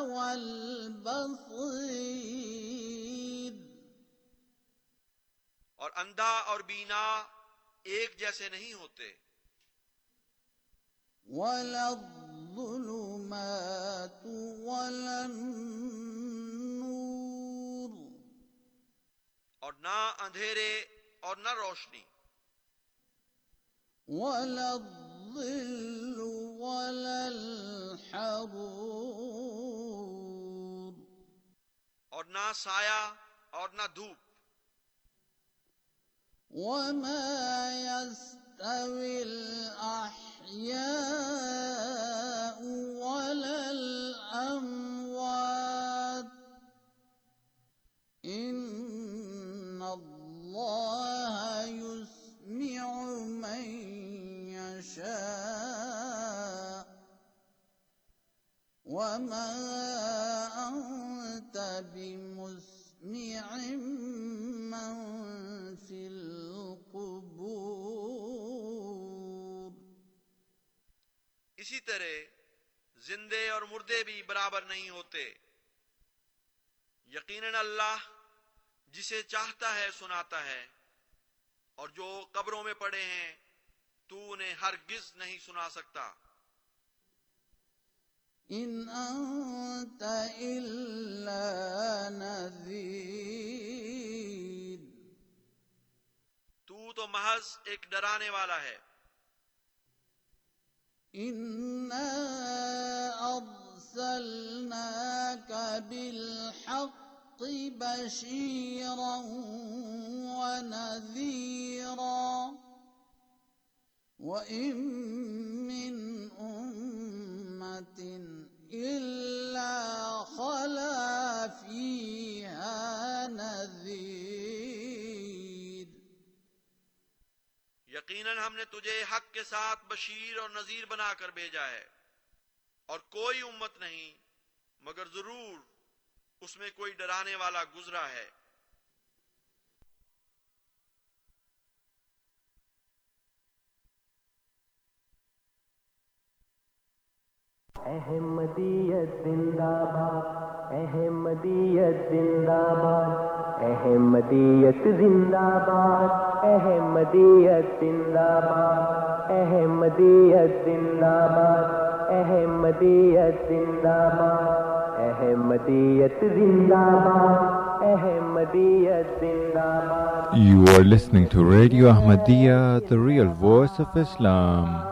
والبصير اور اندھا اور بینا ایک جیسے نہیں ہوتے۔ ولا الظلمات ولا النور اور نہ اندھیرے اور نہ روشنی۔ ولا الظل ولا الحرور اور نہ سایہ اور نہ دھوپ. وما يستوي الأحياء ولا الأموات. إن الله يسمع من يشاء. وما أنت بمسمع من في القبور اسی طرح زندے اور مردے بھی برابر نہیں ہوتے۔ یقیناً اللہ جسے چاہتا ہے سناتا ہے۔ اور جو قبروں میں پڑے ہیں، تو انہیں ہرگز نہیں سنا سکتا۔ ان انت الا نذیر تو تو محض ایک ڈرانے والا ہے۔ انا ارسلناك بالحق بشيرا ونذيرا. وان من امه إلا خلا فيها نذير. یقیناً ہم نے تجھے حق کے ساتھ بشیر اور نذیر بنا کر بھیجا ہے اور کوئی امت نہیں، مگر ضرور اس میں کوئی ڈرانے والا گزرا ہے۔ احمدیت زندہ باد احمدیت زندہ باد احمدیت زندہ باد احمدیت زندہ باد احمدیت زندہ باد احمدیت زندہ باد احمدیت زندہ باد احمدیت زندہ باد you are listening to radio Ahmadiyya the real voice of Islam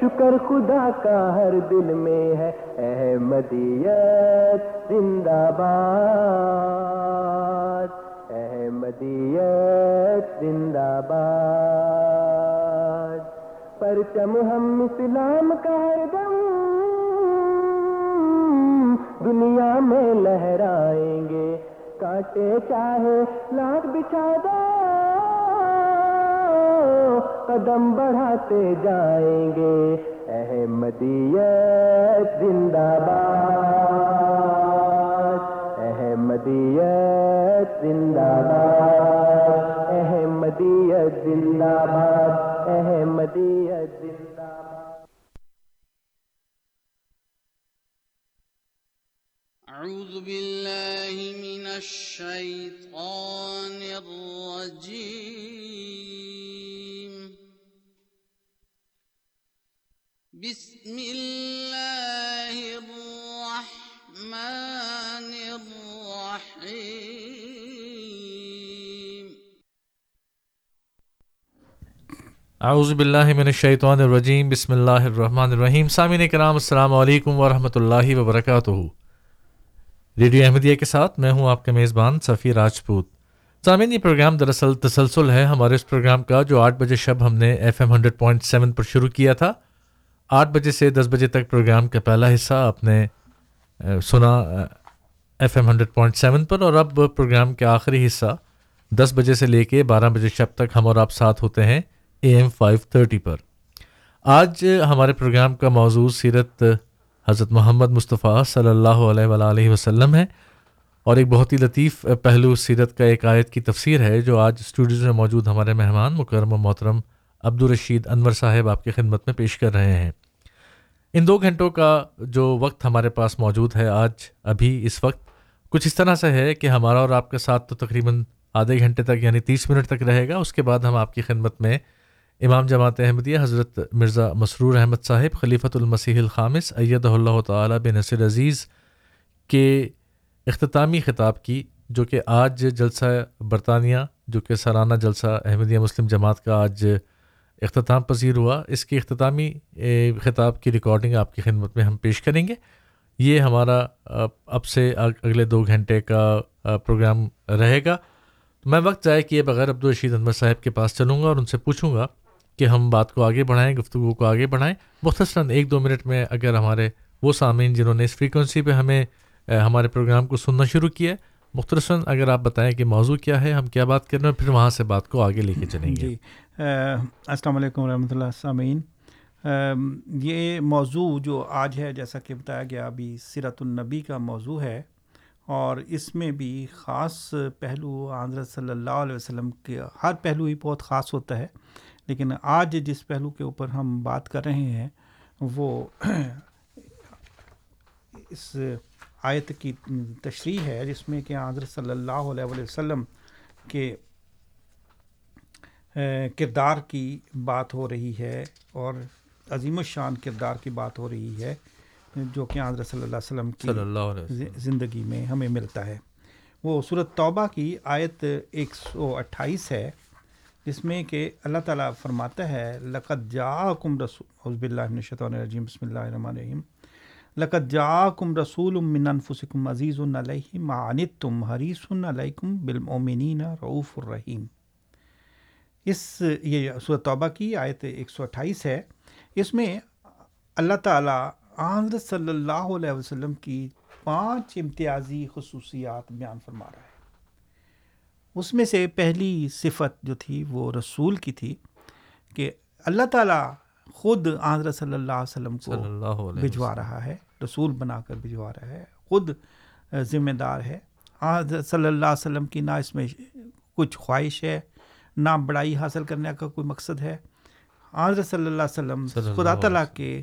شکر خدا کا ہر دل میں ہے۔ احمدیت زندہ باد۔ احمدیت زندہ باد۔ پرچم ہم اسلام کا ہر دم۔ دنیا میں لہرائیں گے۔ کاٹے چاہے لاکھ بچھا قدم بڑھاتے جائیں گے۔ احمدیت زندہ باد۔ احمدیت زندہ باد۔ احمدیت زندہ باد۔ احمدیت زندہ باد۔ أعوذ بالله من الشيطان الرجيم بسم الله الرحمن الرحيم اعوذ باللہ من الشیطان الرجیم، بسم اللہ الرحمن الرحیم۔ سامعین کرام، السلام علیکم ورحمۃ اللہ وبرکاتہ۔ ریڈیو احمدیہ کے ساتھ میں ہوں آپ کا میزبان سفیر راجپوت۔ سامعین، یہ پروگرام دراصل تسلسل ہے ہمارے اس پروگرام کا جو آٹھ بجے شب ہم نے F M hundred point seven پر شروع کیا تھا۔ آٹھ بجے سے دس بجے تک پروگرام کا پہلا حصہ آپ نے سنا F M hundred point seven پر اور اب پروگرام کا آخری حصہ دس بجے سے لے کے بارہ بجے شب تک ہم اور آپ ساتھ ہوتے ہیں اے ایم فائیو تھرٹی پر۔ آج ہمارے پروگرام کا موضوع سیرت حضرت محمد مصطفیٰ صلی اللہ علیہ وآلہ وسلم ہے اور ایک بہت ہی لطیف پہلو سیرت کا ایک آیت کی تفسیر ہے جو آج اسٹوڈیوز میں موجود ہمارے مہمان، مکرم و محترم عبدالرشید انور صاحب آپ کی خدمت میں پیش کر رہے ہیں۔ ان دو گھنٹوں کا جو وقت ہمارے پاس موجود ہے آج، ابھی، اس وقت، کچھ اس طرح سے ہے کہ ہمارا اور آپ کا ساتھ تو تقریباً آدھے گھنٹے تک یعنی تیس منٹ تک رہے گا۔ اس کے بعد ہم آپ کی خدمت میں امام جماعت احمدیہ حضرت مرزا مسرور احمد صاحب، خلیفۃ المسیح الخامس، ایدہ اللہ تعالیٰ بن نصر عزیز کے اختتامی خطاب کی، جو کہ آج جلسہ برطانیہ، جو کہ سالانہ جلسہ احمدیہ مسلم جماعت کا آج اختتام پذیر ہوا۔ اس کی اختتامی خطاب کی ریکارڈنگ آپ کی خدمت میں ہم پیش کریں گے۔ یہ ہمارا اب سے اگلے دو گھنٹے کا پروگرام رہے گا۔ میں وقت ضائع کیے بغیر عبدالرشید انور صاحب کے پاس چلوں گا اور ان سے پوچھوں گا کہ ہم بات کو آگے بڑھائیں، گفتگو کو آگے بڑھائیں۔ مختصراً ایک دو منٹ میں اگر ہمارے وہ سامعین جنہوں نے اس فریکوینسی پہ ہمیں ہمارے پروگرام کو سننا شروع کیا ہے، مختصراً اگر آپ بتائیں کہ موضوع کیا ہے، ہم کیا بات کر رہے ہیں، پھر وہاں سے بات کو آگے لے کے چلیں گے۔ جی۔ السلام علیکم ورحمۃ اللہ سامعین۔ یہ موضوع جو آج ہے، جیسا کہ بتایا گیا، ابھی سیرت النبی کا موضوع ہے۔ اور اس میں بھی خاص پہلو حضرت صلی اللہ علیہ وسلم کے، ہر پہلو ہی بہت خاص ہوتا ہے۔ لیکن آج جس پہلو کے اوپر ہم بات کر رہے ہیں، وہ اس آیت کی تشریح ہے، جس میں کہ حضرت صلی اللہ علیہ وسلم کے کردار کی بات ہو رہی ہے اور عظیم الشان کردار کی بات ہو رہی ہے جو کہ حضرت صلی اللہ علیہ وسلم کی زندگی میں ہمیں ملتا ہے۔ وہ صورت توبہ کی آیت ایک سو اٹھائیس ہے جس میں کہ اللہ تعالیٰ فرماتا ہے لقت جا کم رسول حزب اللہ الرجیم بسم اللہ الرحمن الرحیم۔ لقت جا کم رسول من انفسکم عزیز علیہ معنت تم حریث علیکم بالمؤمنین رعوف الرحیم۔ اس یہ صورت توبہ کی آیت ایک سو اٹھائیس ہے۔ اس میں اللہ تعالیٰ حضرت صلی اللہ علیہ وسلم کی پانچ امتیازی خصوصیات بیان فرما رہا ہے۔ اس میں سے پہلی صفت جو تھی وہ رسول کی تھی کہ اللہ تعالیٰ خود آضر صلی اللہ علیہ وسلم کو بھجوا رہا ہے رسول بنا کر بھجوا رہا ہے خود ذمہ دار ہے۔ آضر صلی اللہ علیہ وسلم کی نہ اس میں کچھ خواہش ہے نہ بڑائی حاصل کرنے کا کوئی مقصد ہے۔ آضر صلی اللہ علیہ وسلم خدا تعالیٰ کے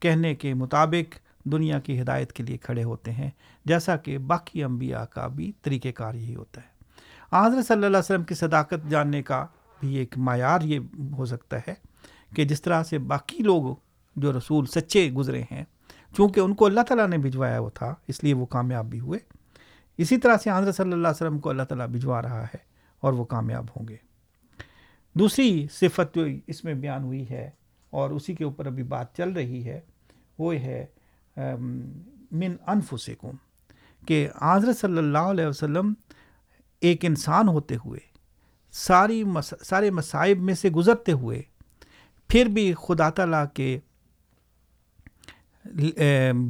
کہنے کے مطابق دنیا کی ہدایت کے لیے کھڑے ہوتے ہیں جیسا کہ باقی انبیاء کا بھی طریقہ کار یہی ہوتا ہے۔ حضرت صلی اللہ علیہ وسلم کی صداقت جاننے کا بھی ایک معیار یہ ہو سکتا ہے کہ جس طرح سے باقی لوگ جو رسول سچے گزرے ہیں چونکہ ان کو اللہ تعالیٰ نے بھجوایا وہ تھا اس لیے وہ کامیاب بھی ہوئے۔ اسی طرح سے حضرت صلی اللہ علیہ وسلم کو اللہ تعالیٰ بھجوا رہا ہے اور وہ کامیاب ہوں گے۔ دوسری صفت جو اس میں بیان ہوئی ہے اور اسی کے اوپر ابھی بات چل رہی ہے، وہ ہے من انفسکم، کہ حضرت صلی اللہ علیہ وسلم ایک انسان ہوتے ہوئے، ساری مس، سارے مصائب میں سے گزرتے ہوئے، پھر بھی خدا تعالیٰ کے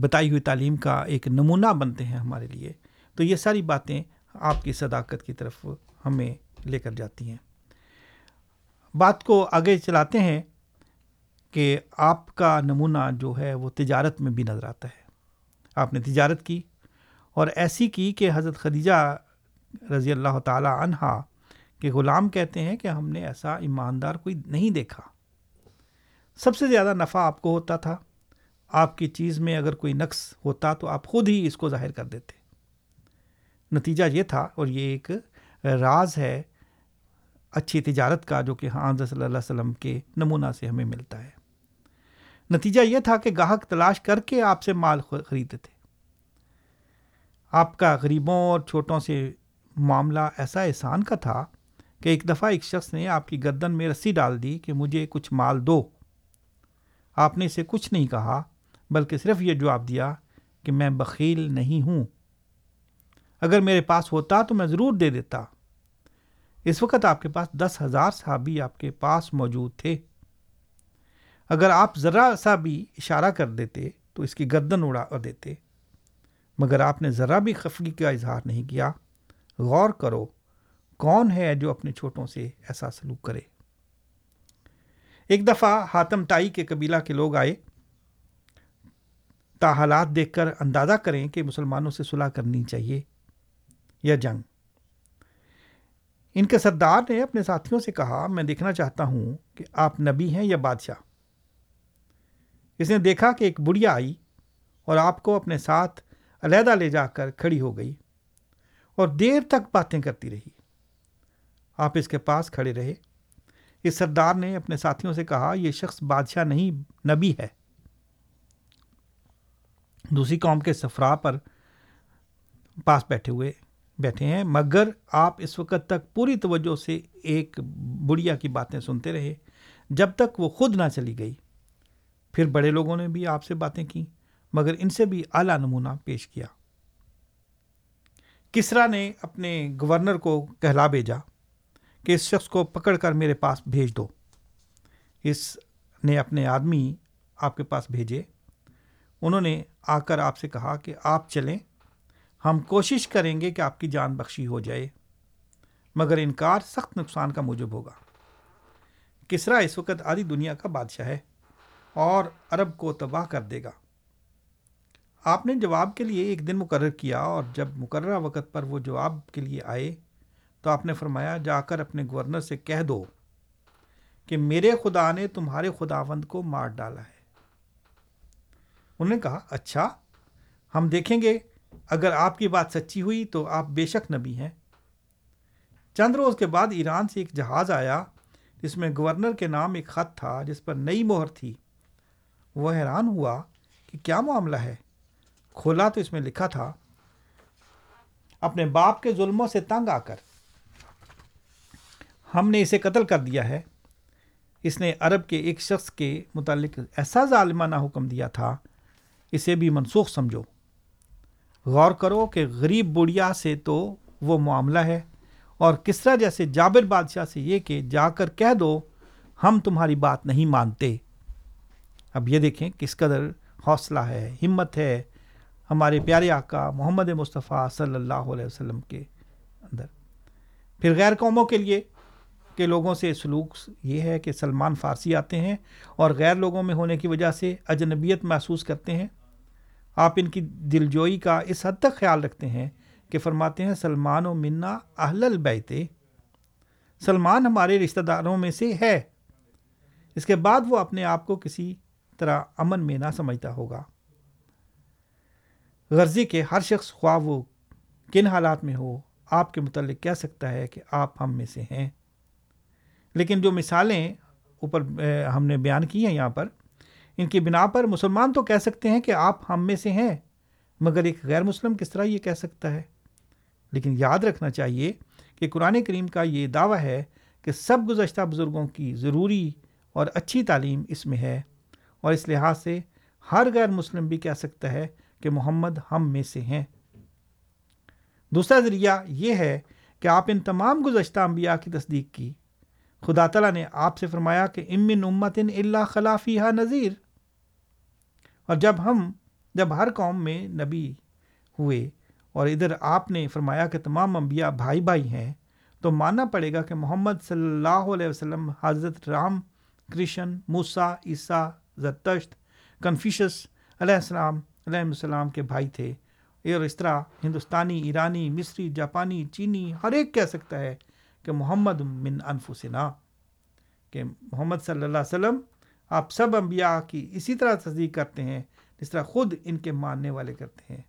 بتائی ہوئی تعلیم کا ایک نمونہ بنتے ہیں ہمارے لیے۔ تو یہ ساری باتیں آپ کی صداقت کی طرف ہمیں لے کر جاتی ہیں۔ بات کو آگے چلاتے ہیں کہ آپ کا نمونہ جو ہے وہ تجارت میں بھی نظر آتا ہے۔ آپ نے تجارت کی اور ایسی کی کہ حضرت خدیجہ رضی اللہ تعالی عنہا کہ غلام کہتے ہیں کہ ہم نے ایسا ایماندار کوئی نہیں دیکھا۔ سب سے زیادہ نفع آپ کو ہوتا تھا۔ آپ کی چیز میں اگر کوئی نقص ہوتا تو آپ خود ہی اس کو ظاہر کر دیتے۔ نتیجہ یہ تھا اور یہ ایک راز ہے اچھی تجارت کا جو کہ ہاں صلی اللہ علیہ وسلم کے نمونہ سے ہمیں ملتا ہے۔ نتیجہ یہ تھا کہ گاہک تلاش کر کے آپ سے مال خریدتے تھے۔ آپ کا غریبوں اور چھوٹوں سے معاملہ ایسا احسان کا تھا کہ ایک دفعہ ایک شخص نے آپ کی گردن میں رسی ڈال دی کہ مجھے کچھ مال دو۔ آپ نے اسے کچھ نہیں کہا، بلکہ صرف یہ جواب دیا کہ میں بخیل نہیں ہوں۔ اگر میرے پاس ہوتا تو میں ضرور دے دیتا۔ اس وقت آپ کے پاس دس ہزار صحابی آپ کے پاس موجود تھے۔ اگر آپ ذرا سا بھی اشارہ کر دیتے تو اس کی گردن اڑا دیتے۔ مگر آپ نے ذرا بھی خفگی کا اظہار نہیں کیا۔ غور کرو، کون ہے جو اپنے چھوٹوں سے ایسا سلوک کرے؟ ایک دفعہ ہاتم تائی کے قبیلہ کے لوگ آئے۔ تا حالات دیکھ کر اندازہ کریں کہ مسلمانوں سے صلاح کرنی چاہیے یا جنگ۔ ان کے سردار نے اپنے ساتھیوں سے کہا، میں دیکھنا چاہتا ہوں کہ آپ نبی ہیں یا بادشاہ۔ اس نے دیکھا کہ ایک بڑھیا آئی اور آپ کو اپنے ساتھ علیحدہ لے جا کر کھڑی ہو گئی اور دیر تک باتیں کرتی رہی۔ آپ اس کے پاس کھڑے رہے۔ اس سردار نے اپنے ساتھیوں سے کہا، یہ شخص بادشاہ نہیں، نبی ہے۔ دوسری قوم کے سفرا پر پاس بیٹھے ہوئے بیٹھے ہیں، مگر آپ اس وقت تک پوری توجہ سے ایک بڑھیا کی باتیں سنتے رہے۔ جب تک وہ خود نہ چلی گئی، پھر بڑے لوگوں نے بھی آپ سے باتیں کی مگر ان سے بھی اعلیٰ نمونہ پیش کیا۔ کسرا نے اپنے گورنر کو کہلا بھیجا کہ اس شخص کو پکڑ کر میرے پاس بھیج دو۔ اس نے اپنے آدمی آپ کے پاس بھیجے۔ انہوں نے آ کر آپ سے کہا کہ آپ چلیں۔ ہم کوشش کریں گے کہ آپ کی جان بخشی ہو جائے، مگر انکار سخت نقصان کا موجب ہوگا۔ کسرا اس وقت آدھی دنیا کا بادشاہ ہے اور عرب کو تباہ کر دے گا۔ آپ نے جواب کے لیے ایک دن مقرر کیا اور جب مقررہ وقت پر وہ جواب کے لیے آئے تو آپ نے فرمایا، جا کر اپنے گورنر سے کہہ دو کہ میرے خدا نے تمہارے خداوند کو مار ڈالا ہے۔ انہوں نے کہا اچھا ہم دیکھیں گے اگر آپ کی بات سچی ہوئی تو آپ بے شک نبی ہیں۔ چند روز کے بعد ایران سے ایک جہاز آیا، جس میں گورنر کے نام ایک خط تھا، جس پر نئی مہر تھی۔ وہ حیران ہوا کہ کیا معاملہ ہے۔ کھولا تو اس میں لکھا تھا، اپنے باپ کے ظلموں سے تنگ آ کر۔ ہم نے اسے قتل کر دیا ہے۔ اس نے عرب کے ایک شخص کے متعلق ایسا ظالمانہ حکم دیا تھا، اسے بھی منسوخ سمجھو۔ غور کرو کہ غریب بڑھیا سے تو وہ معاملہ ہے۔ اور کس طرح جیسے جابر بادشاہ سے یہ کہ جا کر کہہ دو، ہم تمہاری بات نہیں مانتے۔ اب یہ دیکھیں کس قدر حوصلہ ہے، ہمت ہے ہمارے پیارے آقا محمد مصطفیٰ صلی اللہ علیہ وسلم کے اندر۔ پھر غیر قوموں کے لیے کے لوگوں سے سلوک یہ ہے کہ سلمان فارسی آتے ہیں اور غیر لوگوں میں ہونے کی وجہ سے اجنبیت محسوس کرتے ہیں۔ آپ ان کی دل جوئی کا اس حد تک خیال رکھتے ہیں کہ فرماتے ہیں، سلمان و منا اہل البیت۔ سلمان ہمارے رشتہ داروں میں سے ہے۔ اس کے بعد وہ اپنے آپ کو کسی طرح امن میں نہ سمجھتا ہوگا۔ غرضی کے ہر شخص خواہ وہ کن حالات میں ہو، آپ کے متعلق کہہ سکتا ہے کہ آپ ہم میں سے ہیں۔ لیکن جو مثالیں اوپر ہم نے بیان کی ہیں یہاں پر ان کی بنا پر مسلمان تو کہہ سکتے ہیں کہ آپ ہم میں سے ہیں، مگر ایک غیر مسلم کس طرح یہ کہہ سکتا ہے؟ لیکن یاد رکھنا چاہیے کہ قرآن کریم کا یہ دعویٰ ہے کہ سب گزشتہ بزرگوں کی ضروری اور اچھی تعلیم اس میں ہے، اور اس لحاظ سے ہر غیر مسلم بھی کہہ سکتا ہے کہ محمد ہم میں سے ہیں۔ دوسرا ذریعہ یہ ہے کہ آپ ان تمام گزشتہ انبیاء کی تصدیق کی۔ خدا تعالیٰ نے آپ سے فرمایا کہ امن امت اللہ خلافی ہا نذیر۔ اور جب ہم، جب ہر قوم میں نبی ہوئے اور ادھر آپ نے فرمایا کہ تمام انبیاء بھائی بھائی ہیں، تو ماننا پڑے گا کہ محمد صلی اللہ علیہ وسلم، حضرت رام، کرشن موسا عیسیٰ زرتشت کنفیشس علیہ السلام علیہ السلام کے بھائی تھے۔ اور اس طرح ہندوستانی، ایرانی، مصری، جاپانی، چینی، ہر ایک کہہ سکتا ہے کہ محمد من انفسنا، کہ محمد صلی اللہ علیہ وسلم، آپ سب انبیاء کی اسی طرح تصدیق کرتے ہیں، جس طرح خود ان کے ماننے والے کرتے ہیں۔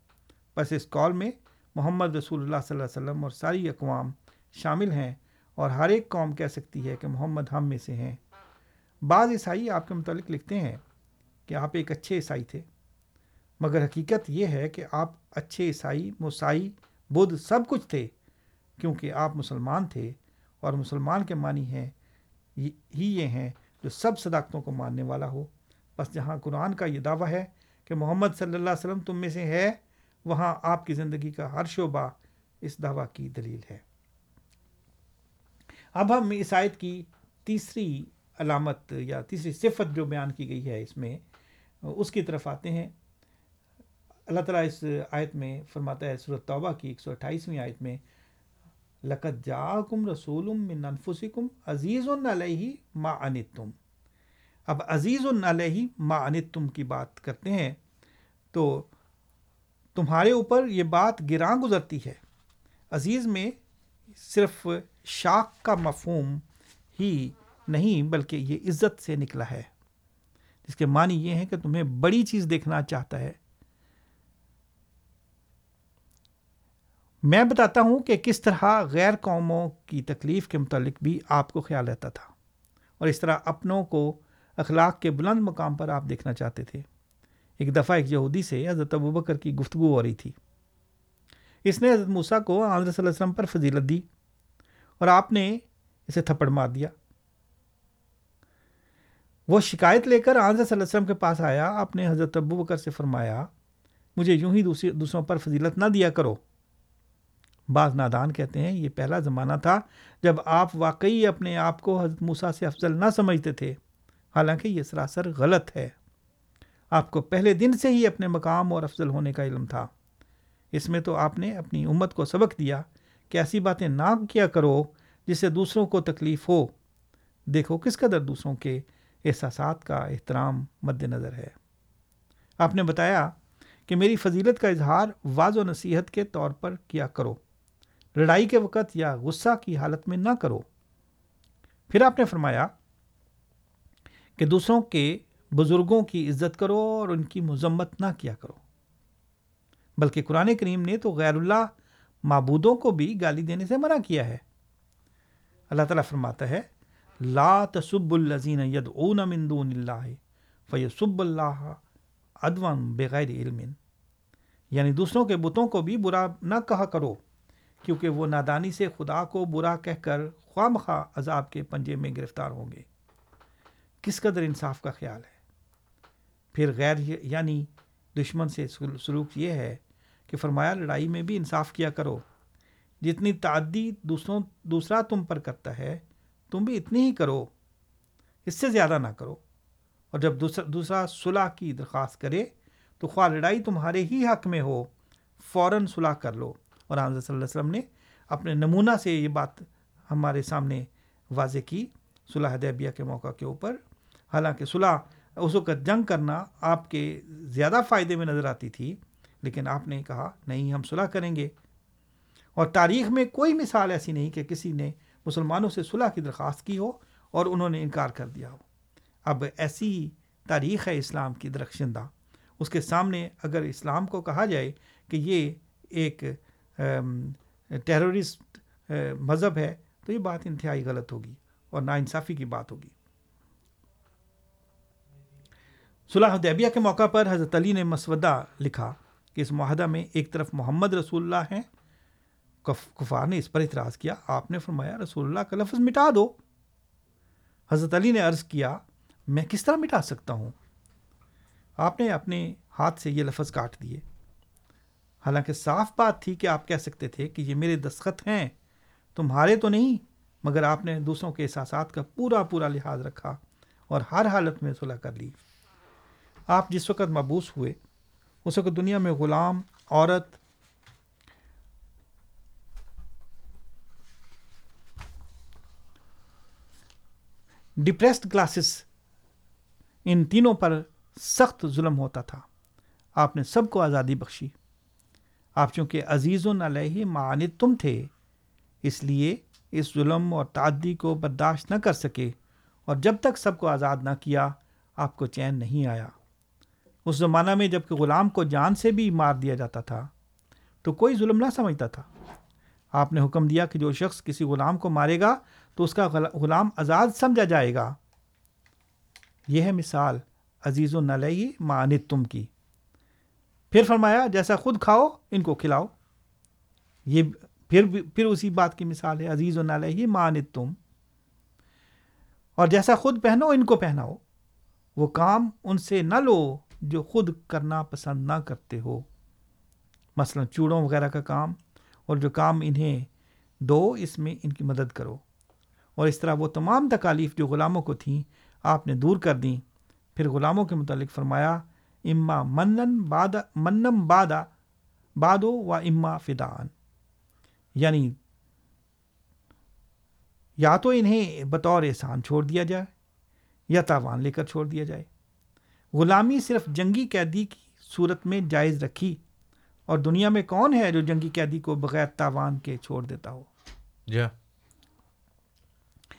بس اس کال میں محمد رسول اللہ صلی اللہ علیہ وسلم اور ساری اقوام شامل ہیں اور ہر ایک قوم کہہ سکتی ہے کہ محمد ہم میں سے ہیں۔ بعض عیسائی آپ کے متعلق لکھتے ہیں کہ آپ ایک اچھے عیسائی تھے، مگر حقیقت یہ ہے کہ آپ اچھے عیسائی، مسائی، بدھ سب کچھ تھے، کیونکہ آپ مسلمان تھے۔ اور مسلمان کے معنی ہیں ہی یہ ہیں جو سب صداقتوں کو ماننے والا ہو۔ بس جہاں قرآن کا یہ دعویٰ ہے کہ محمد صلی اللہ علیہ وسلم تم میں سے ہے، وہاں آپ کی زندگی کا ہر شعبہ اس دعویٰ کی دلیل ہے۔ اب ہم اس آیت کی تیسری علامت یا تیسری صفت جو بیان کی گئی ہے اس میں، اس کی طرف آتے ہیں۔ اللہ تعالیٰ اس آیت میں فرماتا ہے صورت توبہ کی ایک سو اٹھائیسویں آیت میں لقت جا کم رسول من انفسکم عزیز علیہ ما انتم اب عزیز علیہ ما انتم کی بات کرتے ہیں تو تمہارے اوپر یہ بات گراں گزرتی ہے۔ عزیز میں صرف شاخ کا مفہوم ہی نہیں بلکہ یہ عزت سے نکلا ہے۔ جس کے معنی یہ ہے کہ تمہیں بڑی چیز دیکھنا چاہتا ہے۔ میں بتاتا ہوں کہ کس طرح غیر قوموں کی تکلیف کے متعلق بھی آپ کو خیال رہتا تھا اور اس طرح اپنوں کو اخلاق کے بلند مقام پر آپ دیکھنا چاہتے تھے۔ ایک دفعہ ایک یہودی سے حضرت ابو بکر کی گفتگو ہو رہی تھی۔ اس نے حضرت موسیٰ کو آضر صلی اللہ علیہ وسلم پر فضیلت دی اور آپ نے اسے تھپڑ مار دیا۔ وہ شکایت لے کر آضر صلی اللہ علیہ وسلم کے پاس آیا، آپ نے حضرت ابو بکر سے فرمایا، مجھے یوں ہی دوسروں پر فضیلت نہ دیا کرو۔ بعض نادان کہتے ہیں، یہ پہلا زمانہ تھا جب آپ واقعی اپنے آپ کو حضرت موسیٰ سے افضل نہ سمجھتے تھے۔ حالانکہ یہ سراسر غلط ہے۔ آپ کو پہلے دن سے ہی اپنے مقام اور افضل ہونے کا علم تھا۔ اس میں تو آپ نے اپنی امت کو سبق دیا کہ ایسی باتیں نہ کیا کرو جس سے دوسروں کو تکلیف ہو۔ دیکھو کس قدر دوسروں کے احساسات کا احترام مد نظر ہے۔ آپ نے بتایا کہ میری فضیلت کا اظہار واض و نصیحت کے طور پر کیا کرو۔ لڑائی کے وقت یا غصہ کی حالت میں نہ کرو۔ پھر آپ نے فرمایا کہ دوسروں کے بزرگوں کی عزت کرو اور ان کی مذمت نہ کیا کرو۔ بلکہ قرآن کریم نے تو غیر اللہ معبودوں کو بھی گالی دینے سے منع کیا ہے۔ اللہ تعالیٰ فرماتا ہے، لا تصب الزین ید اون مندون اللہ فیصب اللہ ادوان بغیر علم۔ یعنی دوسروں کے بتوں کو بھی برا نہ کہا کرو۔ کیونکہ وہ نادانی سے خدا کو برا کہہ کر خواہ مخواہ عذاب کے پنجے میں گرفتار ہوں گے۔ کس قدر انصاف کا خیال ہے؟ پھر غیر یعنی دشمن سے سلوک یہ ہے کہ فرمایا، لڑائی میں بھی انصاف کیا کرو۔ جتنی تعدی دوسروں، دوسرا تم پر کرتا ہے، تم بھی اتنی ہی کرو۔ اس سے زیادہ نہ کرو۔ اور جب دوسرا دوسرا صلاح کی درخواست کرے تو خواہ لڑائی تمہارے ہی حق میں ہو، فوراً صلاح کر لو۔ اور حضرت صلی اللہ علیہ وسلم نے اپنے نمونہ سے یہ بات ہمارے سامنے واضح کی صلاح دیبیہ کے موقع کے اوپر۔ حالانکہ صلاح اس وقت جنگ کرنا آپ کے زیادہ فائدے میں نظر آتی تھی، لیکن آپ نے کہا، نہیں، ہم صلاح کریں گے۔ اور تاریخ میں کوئی مثال ایسی نہیں کہ کسی نے مسلمانوں سے صلح کی درخواست کی ہو اور انہوں نے انکار کر دیا ہو۔ اب ایسی تاریخ ہے اسلام کی درخشندہ۔ اس کے سامنے اگر اسلام کو کہا جائے کہ یہ ایک ٹیرورسٹ مذہب ہے، تو یہ بات انتہائی غلط ہوگی اور ناانصافی کی بات ہوگی۔ صلاح حدیبیہ کے موقع پر حضرت علی نے مسودہ لکھا کہ اس معاہدہ میں ایک طرف محمد رسول اللہ ہیں کفار نے اس پر اعتراض کیا، آپ نے فرمایا رسول اللہ کا لفظ مٹا دو۔ حضرت علی نے عرض کیا، میں کس طرح مٹا سکتا ہوں؟ آپ نے اپنے ہاتھ سے یہ لفظ کاٹ دیے۔ حالانکہ صاف بات تھی کہ آپ کہہ سکتے تھے کہ یہ میرے دستخط ہیں، تمہارے تو نہیں، مگر آپ نے دوسروں کے احساسات کا پورا پورا لحاظ رکھا اور ہر حالت میں صلح کر لی۔ آپ جس وقت مبوس ہوئے، اس وقت دنیا میں غلام، عورت ڈپریسڈ کلاسز ان تینوں پر سخت ظلم ہوتا تھا۔ آپ نے سب کو آزادی بخشی۔ آپ چونکہ عزیز و علیہ معانت تم تھے، اس لیے اس ظلم اور تعدی کو برداشت نہ کر سکے اور جب تک سب کو آزاد نہ کیا، آپ کو چین نہیں آیا۔ اس زمانہ میں جبکہ غلام کو جان سے بھی مار دیا جاتا تھا، تو کوئی ظلم نہ سمجھتا تھا۔ آپ نے حکم دیا کہ جو شخص کسی غلام کو مارے گا، تو اس کا غلام آزاد سمجھا جائے گا۔ یہ ہے مثال عزیز و نلئی معنت تم کی۔ پھر فرمایا، جیسا خود کھاؤ، ان کو کھلاؤ۔ یہ پھر پھر اسی بات کی مثال ہے، عزیز و نلئی معنت تم اور جیسا خود پہنو، ان کو پہناؤ۔ وہ کام ان سے نہ لو جو خود کرنا پسند نہ کرتے ہو۔ مثلا چوڑوں وغیرہ کا کام، اور جو کام انہیں دو، اس میں ان کی مدد کرو۔ اور اس طرح وہ تمام تکالیف جو غلاموں کو تھیں، آپ نے دور کر دیں۔ پھر غلاموں کے متعلق فرمایا اما منن باد منم بادا بادو و اما فدان یعنی یا تو انہیں بطور احسان چھوڑ دیا جائے یا تاوان لے کر چھوڑ دیا جائے۔ غلامی صرف جنگی قیدی کی صورت میں جائز رکھی اور دنیا میں کون ہے جو جنگی قیدی کو بغیر تاوان کے چھوڑ دیتا ہو؟ جی۔ ہاں۔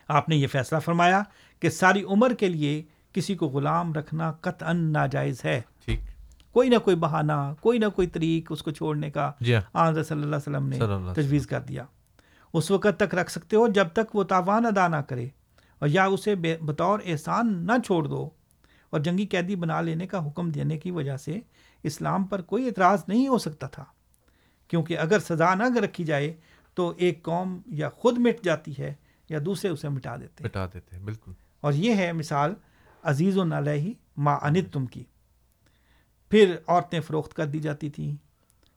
آپ نے یہ فیصلہ فرمایا کہ ساری عمر کے لیے کسی کو غلام رکھنا قطعا ناجائز ہے۔ کوئی نہ کوئی بہانہ کوئی نہ کوئی طریق اس کو چھوڑنے کا جی ہاں۔ آنظر صلی اللہ علیہ وسلم نے تجویز کر دیا۔ اس وقت تک رکھ سکتے ہو جب تک وہ تاوان ادا نہ کرے اور یا اسے بطور احسان نہ چھوڑ دو اور جنگی قیدی بنا لینے کا حکم دینے کی وجہ سے اسلام پر کوئی اعتراض نہیں ہو سکتا تھا۔ کیونکہ اگر سزا نہ رکھی جائے تو ایک قوم یا خود مٹ جاتی ہے یا دوسرے اسے مٹا دیتے۔ مٹا دیتے بالکل۔ اور یہ ہے مثال عزیز و نالحی ما انت تم کی۔ پھر عورتیں فروخت کر دی جاتی تھیں۔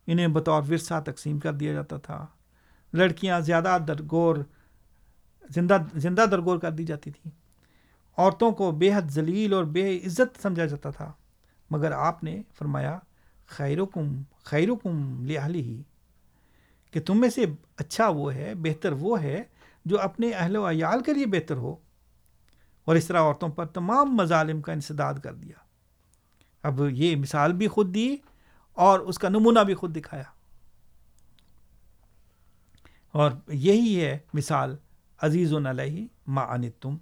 انہیں بطور ورثہ تقسیم کر دیا جاتا تھا۔ لڑکیاں زیادہ درگور زندہ زندہ درگور کر دی جاتی تھیں۔ عورتوں کو بے حد ذلیل اور بے عزت سمجھا جاتا تھا۔ مگر آپ نے فرمایا خیر و کم خیر و کم ہی کہ تم میں سے اچھا وہ ہے، بہتر وہ ہے جو اپنے اہل و عیال کے لیے بہتر ہو۔ اور اس طرح عورتوں پر تمام مظالم کا انسداد کر دیا۔ اب یہ مثال بھی خود دی اور اس کا نمونہ بھی خود دکھایا۔ اور یہی ہے مثال عزیز و علیہ ما تم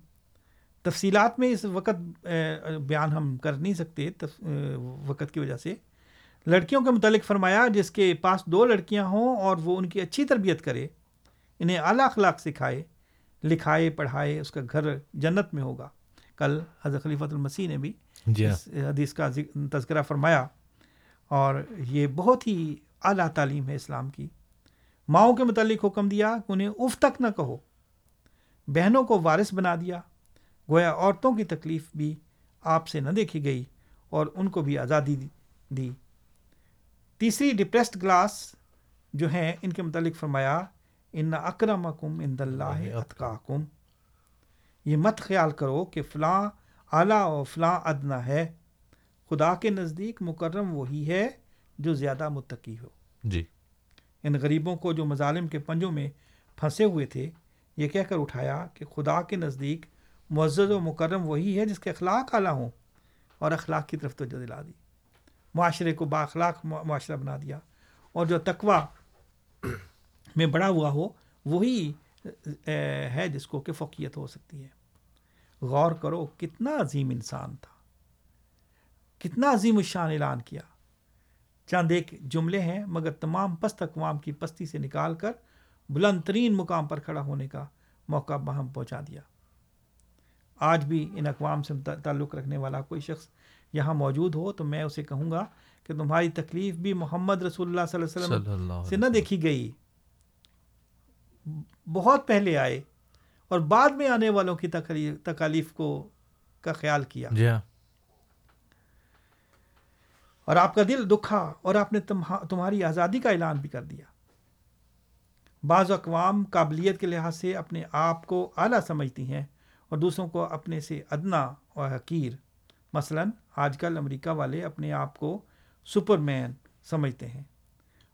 تفصیلات میں اس وقت بیان ہم کر نہیں سکتے وقت کی وجہ سے۔ لڑکیوں کے متعلق فرمایا، جس کے پاس دو لڑکیاں ہوں اور وہ ان کی اچھی تربیت کرے، انہیں اعلیٰ اخلاق سکھائے، لکھائے، پڑھائے، اس کا گھر جنت میں ہوگا۔ کل حضرت خلیفۃ المسیح نے بھی جی ہاں۔ اس حدیث کا تذکرہ فرمایا اور یہ بہت ہی اعلیٰ تعلیم ہے اسلام کی۔ ماؤں کے متعلق حکم دیا کہ انہیں اف تک نہ کہو۔ بہنوں کو وارث بنا دیا۔ گویا عورتوں کی تکلیف بھی آپ سے نہ دیکھی گئی اور ان کو بھی آزادی دی تیسری ڈپریسڈ کلاس جو ہیں ان کے متعلق فرمایا ان اکرم کم ان دلہ اطکاکم یہ مت خیال کرو کہ فلاں اعلیٰ و فلاں ادنا ہے۔ خدا کے نزدیک مکرم وہی ہے جو زیادہ متقی ہو۔ جی۔ ان غریبوں کو جو مظالم کے پنجوں میں پھنسے ہوئے تھے یہ کہہ کر اٹھایا کہ خدا کے نزدیک معزز و مکرم وہی ہے جس کے اخلاق اعلیٰ ہوں اور اخلاق کی طرف توجہ دلا دی۔ معاشرے کو با اخلاق معاشرہ بنا دیا۔ اور جو تقوا میں بڑا ہوا ہو وہی ہے جس کو کہ فوقیت ہو سکتی ہے۔ غور کرو کتنا عظیم انسان تھا۔ کتنا عظیم الشان اعلان کیا۔ چند ایک جملے ہیں مگر تمام پست اقوام کی پستی سے نکال کر بلند ترین مقام پر کھڑا ہونے کا موقع بہم پہنچا دیا۔ آج بھی ان اقوام سے تعلق رکھنے والا کوئی شخص یہاں موجود ہو تو میں اسے کہوں گا کہ تمہاری تکلیف بھی محمد رسول اللہ صلی اللہ علیہ وسلم سے نہ دیکھی گئی۔ بہت پہلے آئے۔ اور بعد میں آنے والوں کی تکالیف کو کا خیال کیا۔ جی ہاں۔ اور آپ کا دل دکھا اور آپ نے تمہاری آزادی کا اعلان بھی کر دیا۔ بعض اقوام قابلیت کے لحاظ سے اپنے آپ کو اعلیٰ سمجھتی ہیں اور دوسروں کو اپنے سے ادنا اور حقیر۔ مثلا آج کل امریکہ والے اپنے آپ کو سپر مین سمجھتے ہیں۔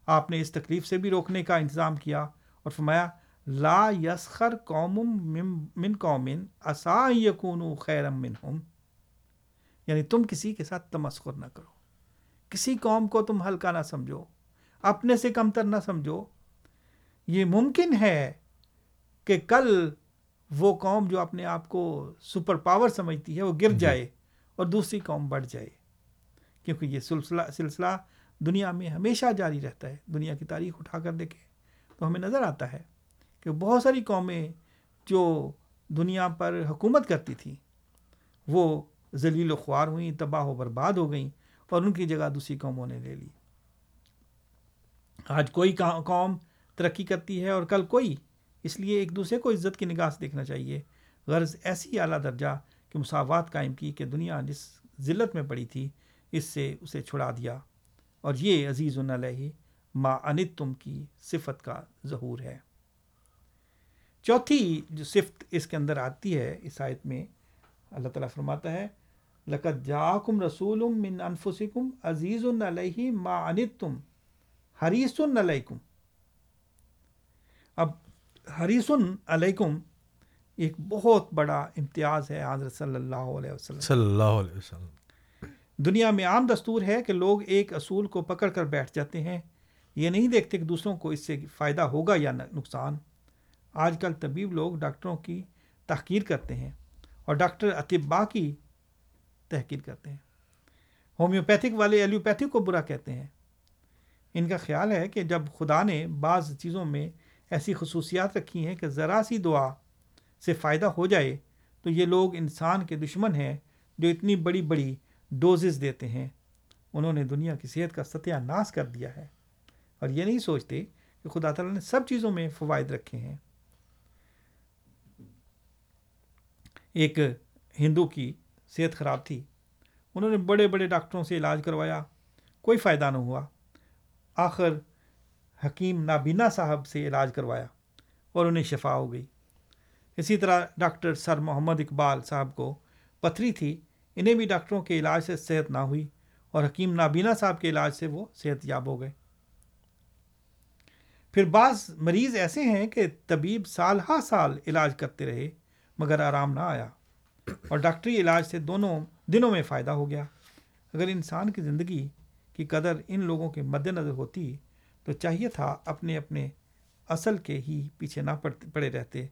آپ نے اس تکلیف سے بھی روکنے کا انتظام کیا اور فرمایا لا یسخر قوم من قومن اصا یقون خیرم من ہم یعنی تم کسی کے ساتھ تمسخر نہ کرو۔ کسی قوم کو تم ہلکا نہ سمجھو۔ اپنے سے کمتر نہ سمجھو۔ یہ ممکن ہے کہ کل وہ قوم جو اپنے آپ کو سپر پاور سمجھتی ہے وہ گر جی۔ جائے اور دوسری قوم بڑھ جائے۔ کیونکہ یہ سلسلہ سلسلہ دنیا میں ہمیشہ جاری رہتا ہے۔ دنیا کی تاریخ اٹھا کر دیکھیں تو ہمیں نظر آتا ہے۔ کہ بہت ساری قومیں جو دنیا پر حکومت کرتی تھیں، وہ ذلیل و خوار ہوئیں، تباہ و برباد ہو گئیں اور ان کی جگہ دوسری قوموں نے لے لی۔ آج کوئی قوم ترقی کرتی ہے اور کل کوئی، اس لیے ایک دوسرے کو عزت کی نگاہ سے دیکھنا چاہیے۔ غرض ایسی اعلیٰ درجہ کہ مساوات قائم کی کہ دنیا جس ذلت میں پڑی تھی، اس سے اسے چھڑا دیا۔ اور یہ عزیز علیہ ما انت تم کی صفت کا ظہور ہے۔ چوتھی جو صفت اس کے اندر آتی ہے اس آیت میں اللہ تعالیٰ فرماتا ہے لقت جاکم رسول من انفسکم عزیز علیہ ما انت تم حریث علیکم۔ اب حریث علیکم ایک بہت بڑا امتیاز ہے حضرت صلی اللہ علیہ وسلم۔ صلی اللہ علیہ وسلم۔ دنیا میں عام دستور ہے کہ لوگ ایک اصول کو پکڑ کر بیٹھ جاتے ہیں۔ یہ نہیں دیکھتے کہ دوسروں کو اس سے فائدہ ہوگا یا نقصان۔ آج کل طبیب لوگ ڈاکٹروں کی تحقیر کرتے ہیں اور ڈاکٹر اطباء کی تحقیر کرتے ہیں۔ ہومیوپیتھک والے ایلوپیتھک کو برا کہتے ہیں۔ ان کا خیال ہے کہ جب خدا نے بعض چیزوں میں ایسی خصوصیات رکھی ہیں کہ ذرا سی دعا سے فائدہ ہو جائے، تو یہ لوگ انسان کے دشمن ہیں جو اتنی بڑی بڑی ڈوزز دیتے ہیں۔ انہوں نے دنیا کی صحت کا ستیہ ناس کر دیا ہے۔ اور یہ نہیں سوچتے کہ خدا تعالیٰ نے سب چیزوں میں فوائد رکھے ہیں۔ ایک ہندو کی صحت خراب تھی۔ انہوں نے بڑے بڑے ڈاکٹروں سے علاج کروایا، کوئی فائدہ نہ ہوا۔ آخر حکیم نابینا صاحب سے علاج کروایا اور انہیں شفا ہو گئی۔ اسی طرح ڈاکٹر سر محمد اقبال صاحب کو پتھری تھی۔ انہیں بھی ڈاکٹروں کے علاج سے صحت نہ ہوئی اور حکیم نابینا صاحب کے علاج سے وہ صحت یاب ہو گئے۔ پھر بعض مریض ایسے ہیں کہ طبیب سال ہا سال علاج کرتے رہے مگر آرام نہ آیا۔ اور ڈاکٹری علاج سے دونوں دنوں میں فائدہ ہو گیا۔ اگر انسان کی زندگی کی قدر ان لوگوں کے مد نظر ہوتی، تو چاہیے تھا اپنے اپنے اصل کے ہی پیچھے نہ پڑے رہتے۔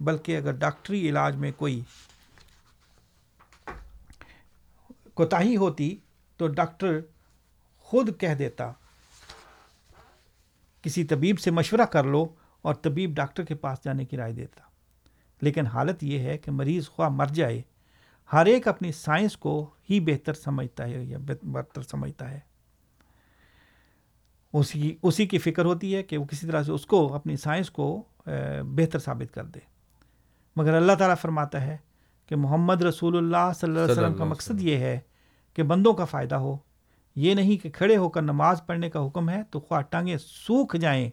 بلکہ اگر ڈاکٹری علاج میں کوئی کوتاہی ہوتی، تو ڈاکٹر خود کہہ دیتا، کسی طبیب سے مشورہ کر لو اور طبیب ڈاکٹر کے پاس جانے کی رائے دیتا۔ لیکن حالت یہ ہے کہ مریض خواہ مر جائے ہر ایک اپنی سائنس کو ہی بہتر سمجھتا ہے یا بہتر سمجھتا ہے۔ اسی اسی کی فکر ہوتی ہے کہ وہ کسی طرح سے اس کو اپنی سائنس کو بہتر ثابت کر دے۔ مگر اللہ تعالیٰ فرماتا ہے کہ محمد رسول اللہ صلی اللہ علیہ وسلم کا مقصد یہ ہے کہ بندوں کا فائدہ ہو۔ یہ نہیں کہ کھڑے ہو کر نماز پڑھنے کا حکم ہے تو خواہ ٹانگیں سوکھ جائیں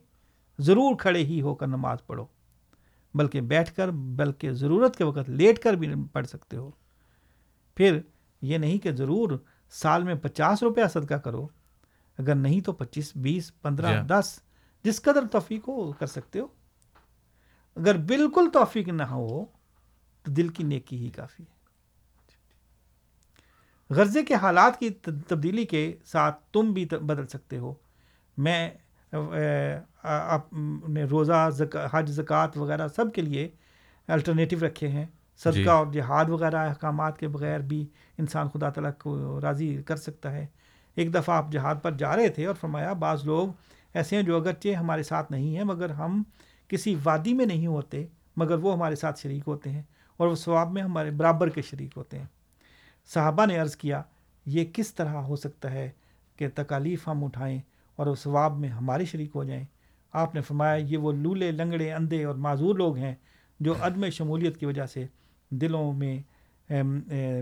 ضرور کھڑے ہی ہو کر نماز پڑھو۔ بلکہ بیٹھ کر بلکہ ضرورت کے وقت لیٹ کر بھی پڑھ سکتے ہو۔ پھر یہ نہیں کہ ضرور سال میں پچاس روپیہ صدقہ کرو اگر نہیں تو پچیس بیس پندرہ جی۔ دس جس قدر توفیق ہو کر سکتے ہو۔ اگر بالکل توفیق نہ ہو تو دل کی نیکی ہی کافی ہے۔ غرضے کے حالات کی تبدیلی کے ساتھ تم بھی بدل سکتے ہو۔ میں اپنے روزہ حج زکوٰۃ وغیرہ سب کے لیے الٹرنیٹیو رکھے ہیں۔ صدقہ جی اور جہاد وغیرہ احکامات کے بغیر بھی انسان خدا تعالیٰ کو راضی کر سکتا ہے۔ ایک دفعہ آپ جہاد پر جا رہے تھے اور فرمایا بعض لوگ ایسے ہیں جو اگرچہ ہمارے ساتھ نہیں ہیں مگر ہم کسی وادی میں نہیں ہوتے مگر وہ ہمارے ساتھ شریک ہوتے ہیں اور وہ ثواب میں ہمارے برابر کے شریک ہوتے ہیں۔ صحابہ نے عرض کیا یہ کس طرح ہو سکتا ہے کہ تکالیف ہم اٹھائیں اور وہ ثواب میں ہمارے شریک ہو جائیں۔ آپ نے فرمایا یہ وہ لولے لنگڑے اندھے اور معذور لوگ ہیں جو عدم شمولیت کی وجہ سے دلوں میں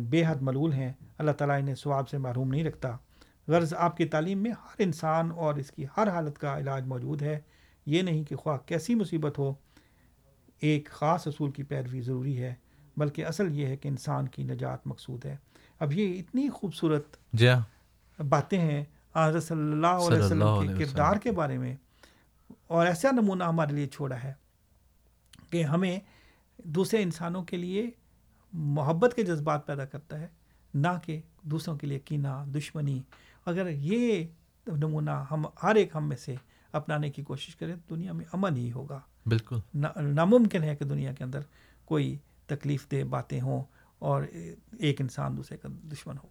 بے حد ملول ہیں۔ اللہ تعالیٰ انہیں ثواب سے محروم نہیں رکھتا۔ غرض آپ کی تعلیم میں ہر انسان اور اس کی ہر حالت کا علاج موجود ہے۔ یہ نہیں کہ خواہ کیسی مصیبت ہو ایک خاص اصول کی پیروی ضروری ہے بلکہ اصل یہ ہے کہ انسان کی نجات مقصود ہے۔ اب یہ اتنی خوبصورت جی ہاں۔ باتیں ہیں حضرت صلی اللہ علیہ وسلم کے کردار کے بارے میں اور ایسا نمونہ ہمارے لیے چھوڑا ہے کہ ہمیں دوسرے انسانوں کے لیے محبت کے جذبات پیدا کرتا ہے نہ کہ دوسروں کے لیے کینہ دشمنی۔ اگر یہ نمونہ ہم ہر ایک ہم میں سے اپنانے کی کوشش کریں تو دنیا میں امن ہی ہوگا۔ بالکل۔ ناممکن ہے کہ دنیا کے اندر کوئی تکلیف دہ باتیں ہوں اور ایک انسان دوسرے کا دشمن ہو۔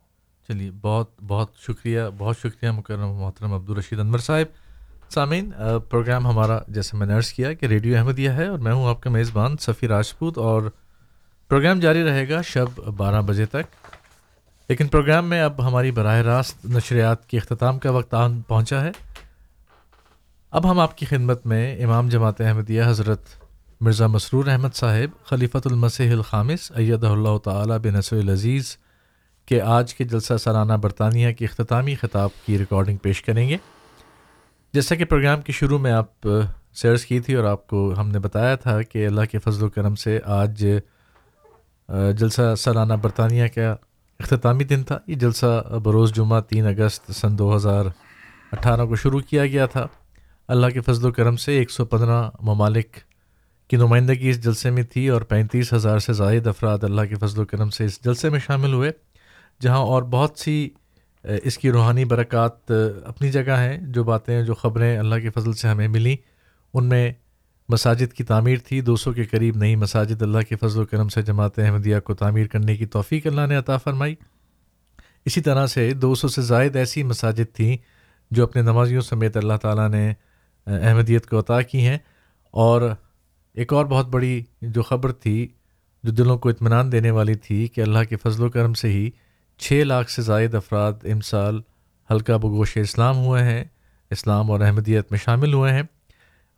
چلیے، بہت بہت شکریہ بہت شکریہ، مکرم، محترم عبدالرشید انور صاحب. سامعین پروگرام ہمارا جیسے میں نے عرض کیا کہ ریڈیو احمدیہ ہے اور میں ہوں آپ کا میزبان صفی راجپوت اور پروگرام جاری رہے گا شب بارہ بجے تک. لیکن پروگرام میں اب ہماری براہ راست نشریات کے اختتام کا وقت آن پہنچا ہے. اب ہم آپ کی خدمت میں امام جماعت احمدیہ حضرت مرزا مسرور احمد صاحب، خلیفۃ المسیح الخامس، ایدہ اللہ تعالیٰ بن العزیز کے آج کے جلسہ سالانہ برطانیہ کی اختتامی خطاب کی ریکارڈنگ پیش کریں گے۔ جیسا کہ پروگرام کے شروع میں آپ سیئرس کی تھی اور آپ کو ہم نے بتایا تھا کہ اللہ کے فضل و کرم سے آج جلسہ سالانہ برطانیہ کا اختتامی دن تھا۔ یہ جلسہ بروز جمعہ تین اگست سن دو ہزار اٹھارہ کو شروع کیا گیا تھا۔ اللہ کے فضل و کرم سے ایک سو پندرہ ممالک کی نمائندگی اس جلسے میں تھی اور پینتیس ہزار سے زائد افراد اللہ کے فضل و کرم سے اس جلسے میں شامل ہوئے۔ جہاں اور بہت سی اس کی روحانی برکات اپنی جگہ ہیں، جو باتیں، جو خبریں اللہ کے فضل سے ہمیں ملیں، ان میں مساجد کی تعمیر تھی، دو سو کے قریب نئی مساجد اللہ کے فضل و کرم سے جماعت احمدیہ کو تعمیر کرنے کی توفیق اللہ نے عطا فرمائی۔ اسی طرح سے دو سو سے زائد ایسی مساجد تھیں جو اپنے نمازیوں سمیت اللہ تعالیٰ نے احمدیت کو عطا کی ہیں۔ اور ایک اور بہت بڑی جو خبر تھی، جو دلوں کو اطمینان دینے والی تھی، کہ اللہ کے فضل و کرم سے ہی چھ لاکھ سے زائد افراد امسال حلقہ بگوش اسلام ہوئے ہیں، اسلام اور احمدیت میں شامل ہوئے ہیں۔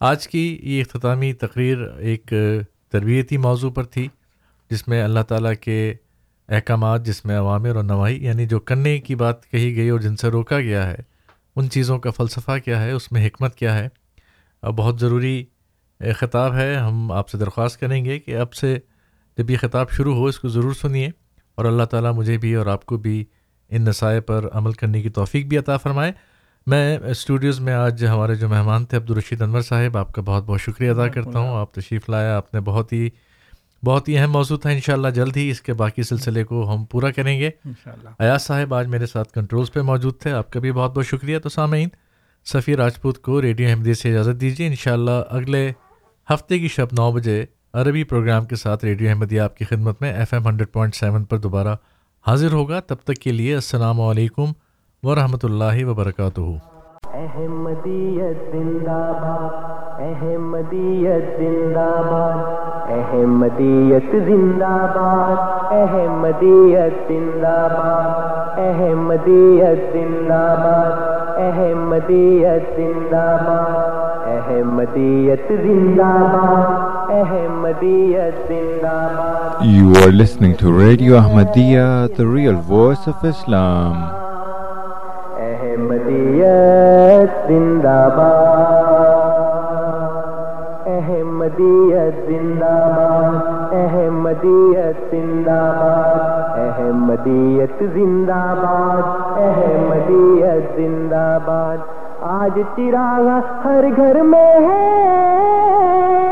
آج کی یہ اختتامی تقریر ایک تربیتی موضوع پر تھی، جس میں اللہ تعالیٰ کے احکامات، جس میں عوامر اور نوائی یعنی جو کرنے کی بات کہی گئی اور جن سے روکا گیا ہے، ان چیزوں کا فلسفہ کیا ہے، اس میں حکمت کیا ہے۔ اور بہت ضروری خطاب ہے، ہم آپ سے درخواست کریں گے کہ اب سے جب یہ خطاب شروع ہو، اس کو ضرور سنیے۔ اور اللہ تعالیٰ مجھے بھی اور آپ کو بھی ان نسائے پر عمل کرنے کی توفیق بھی عطا فرمائے۔ میں اسٹوڈیوز میں آج ہمارے جو مہمان تھے عبدالرشید انور صاحب آپ کا بہت بہت شکریہ ادا کرتا ہوں۔ آپ تشریف لایا آپ نے بہت ہی بہت ہی اہم موضوع تھا۔ انشاءاللہ جلد ہی اس کے باقی سلسلے کو ہم پورا کریں گے۔ ایاز صاحب آج میرے ساتھ کنٹرولز پہ موجود تھے۔ آپ کا بھی بہت بہت شکریہ۔ تو سامعین سفیر راجپوت کو ریڈیو احمدی سے اجازت دیجیے۔ انشاءاللہ اگلے ہفتے کی شب نو بجے عربی پروگرام کے ساتھ ریڈیو احمدیہ آپ کی خدمت میں F M hundred point seven پر دوبارہ حاضر ہوگا۔ تب تک کے لیے السلام علیکم ورحمۃ اللہ وبرکاتہ۔ احمدیت زندہ باد احمدیت زندہ باد احمدیت زندہ باد احمدیت زندہ باد احمدیت زندہ باد احمدیت زندہ باد احمدیت زندہ باد احمدیت زندہ you are listening to radio اسلامی احمدیت زندہ باد احمدیت زندہ آباد احمدیت زندہ آباد احمدیت زندہ آباد آج ٹراغا ہر گھر میں ہے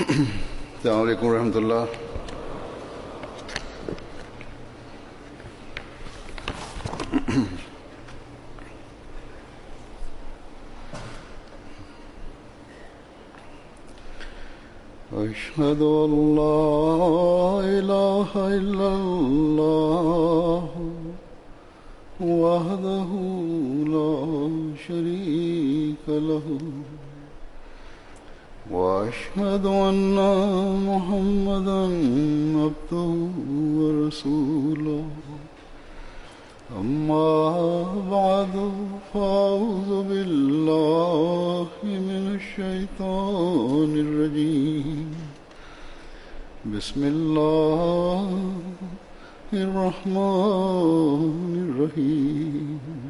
السلام علیکم ورحمۃ اللہ۔ أشهد أن لا إله إلا الله وحده لا شريك له۔ وأشهد أن محمدا عبده ورسوله. أما بعد، فأعوذ بالله من الشيطان الرجيم. بسم الله الرحمن الرحيم.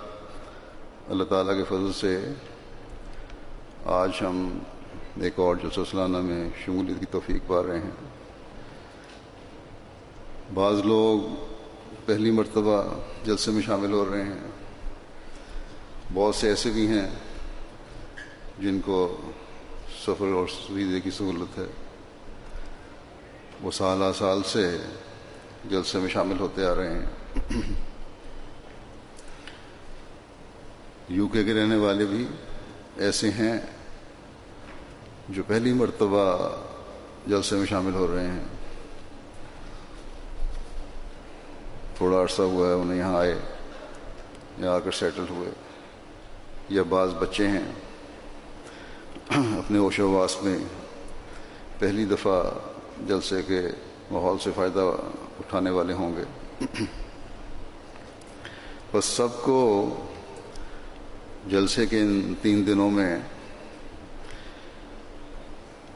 اللہ تعالیٰ کے فضل سے آج ہم ایک اور جو سسلانہ میں شمولیت کی توفیق پا رہے ہیں۔ بعض لوگ پہلی مرتبہ جلسے میں شامل ہو رہے ہیں۔ بہت سے ایسے بھی ہیں جن کو سفر اور ویزے کی سہولت ہے۔ وہ سالہ سال سے جلسے میں شامل ہوتے آ رہے ہیں۔ یو کے کے رہنے والے بھی ایسے ہیں جو پہلی مرتبہ جلسے میں شامل ہو رہے ہیں۔ تھوڑا عرصہ ہوا ہے، انہیں یہاں آئے، یہاں آ کر سیٹل ہوئے۔ یا بعض بچے ہیں۔ اپنے اوش و واس میں پہلی دفعہ جلسے کے ماحول سے فائدہ اٹھانے والے ہوں گے۔ بس سب کو جلسے کے ان تین دنوں میں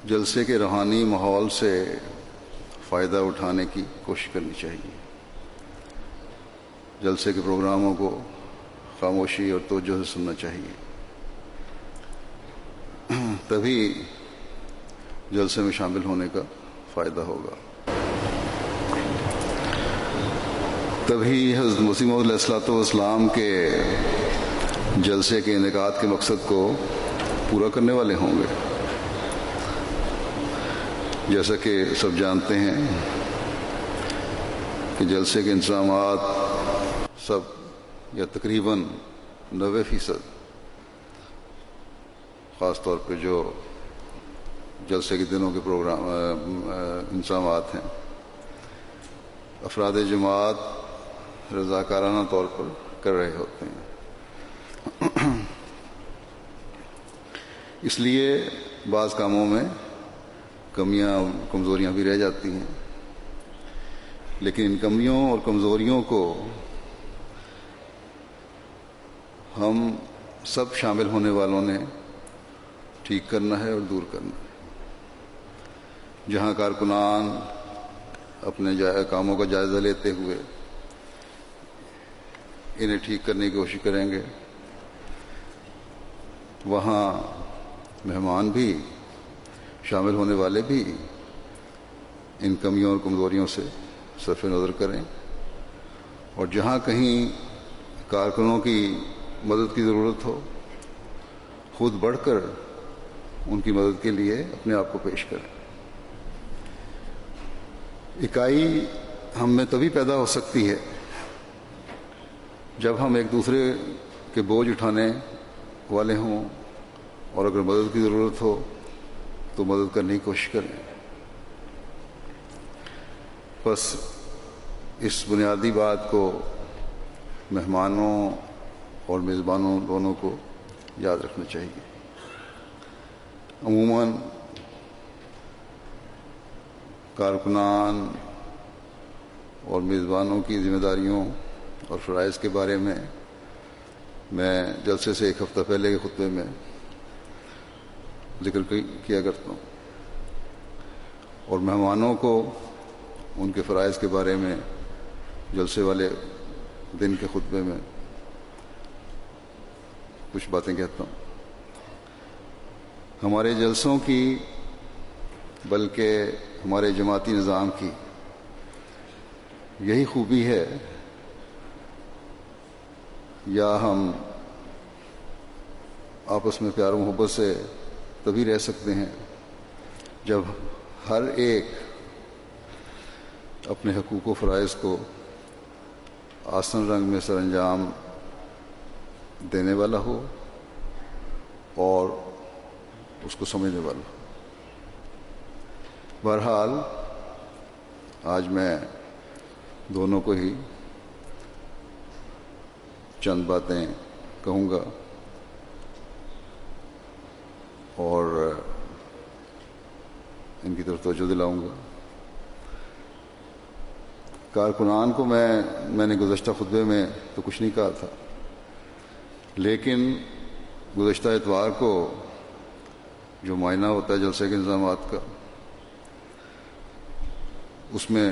جلسے کے روحانی ماحول سے فائدہ اٹھانے کی کوشش کرنی چاہیے۔ جلسے کے پروگراموں کو خاموشی اور توجہ سے سننا چاہیے۔ تبھی جلسے میں شامل ہونے کا فائدہ ہوگا۔ تبھی حضرت مسیم علیہ السلاۃ والسلام کے جلسے کے انعقاد کے مقصد کو پورا کرنے والے ہوں گے۔ جیسا کہ سب جانتے ہیں کہ جلسے کے انتظامات سب یا تقریباً نوے فیصد، خاص طور پہ جو جلسے کے دنوں کے پروگرام انتظامات ہیں۔ افراد جماعت رضاکارانہ طور پر کر رہے ہوتے ہیں۔ اس لیے بعض کاموں میں کمیاں کمزوریاں بھی رہ جاتی ہیں۔ لیکن ان کمیوں اور کمزوریوں کو ہم سب شامل ہونے والوں نے ٹھیک کرنا ہے اور دور کرنا ہے۔ جہاں کارکنان اپنے کاموں کا جائزہ لیتے ہوئے انہیں ٹھیک کرنے کی کوشش کریں گے، وہاں مہمان بھی، شامل ہونے والے بھی ان کمیوں اور کمزوریوں سے صرف نظر کریں۔ اور جہاں کہیں کارکنوں کی مدد کی ضرورت ہو، خود بڑھ کر ان کی مدد کے لیے اپنے آپ کو پیش کریں۔ اکائی ہم میں تبھی پیدا ہو سکتی ہے جب ہم ایک دوسرے کے بوجھ اٹھانے والے ہوں۔ اور اگر مدد کی ضرورت ہو تو مدد کرنے کی کوشش کریں۔ بس اس بنیادی بات کو مہمانوں اور میزبانوں دونوں کو یاد رکھنا چاہیے۔ عموماً کارکنان اور میزبانوں کی ذمہ داریوں اور فرائض کے بارے میں میں جلسے سے ایک ہفتہ پہلے کے خطبے میں ذکر کیا کرتا ہوں۔ اور مہمانوں کو ان کے فرائض کے بارے میں، جلسے والے دن کے خطبے میں کچھ باتیں کہتا ہوں۔ ہمارے جلسوں کی، بلکہ ہمارے جماعتی نظام کی، یہی خوبی ہے، یا ہم آپس میں پیار محبت سے تبھی رہ سکتے ہیں۔ جب ہر ایک اپنے حقوق و فرائض کو آسن رنگ میں سر انجام دینے والا ہو اور اس کو سمجھنے والا ہو۔ بہرحال آج میں دونوں کو ہی چند باتیں کہوں گا۔ اور ان کی طرف توجہ دلاؤں گا۔ کارکنان کو میں میں نے گزشتہ خطبے میں تو کچھ نہیں کہا تھا، لیکن گزشتہ اتوار کو جو معائنہ ہوتا ہے جلسے کے انتظامات کا، اس میں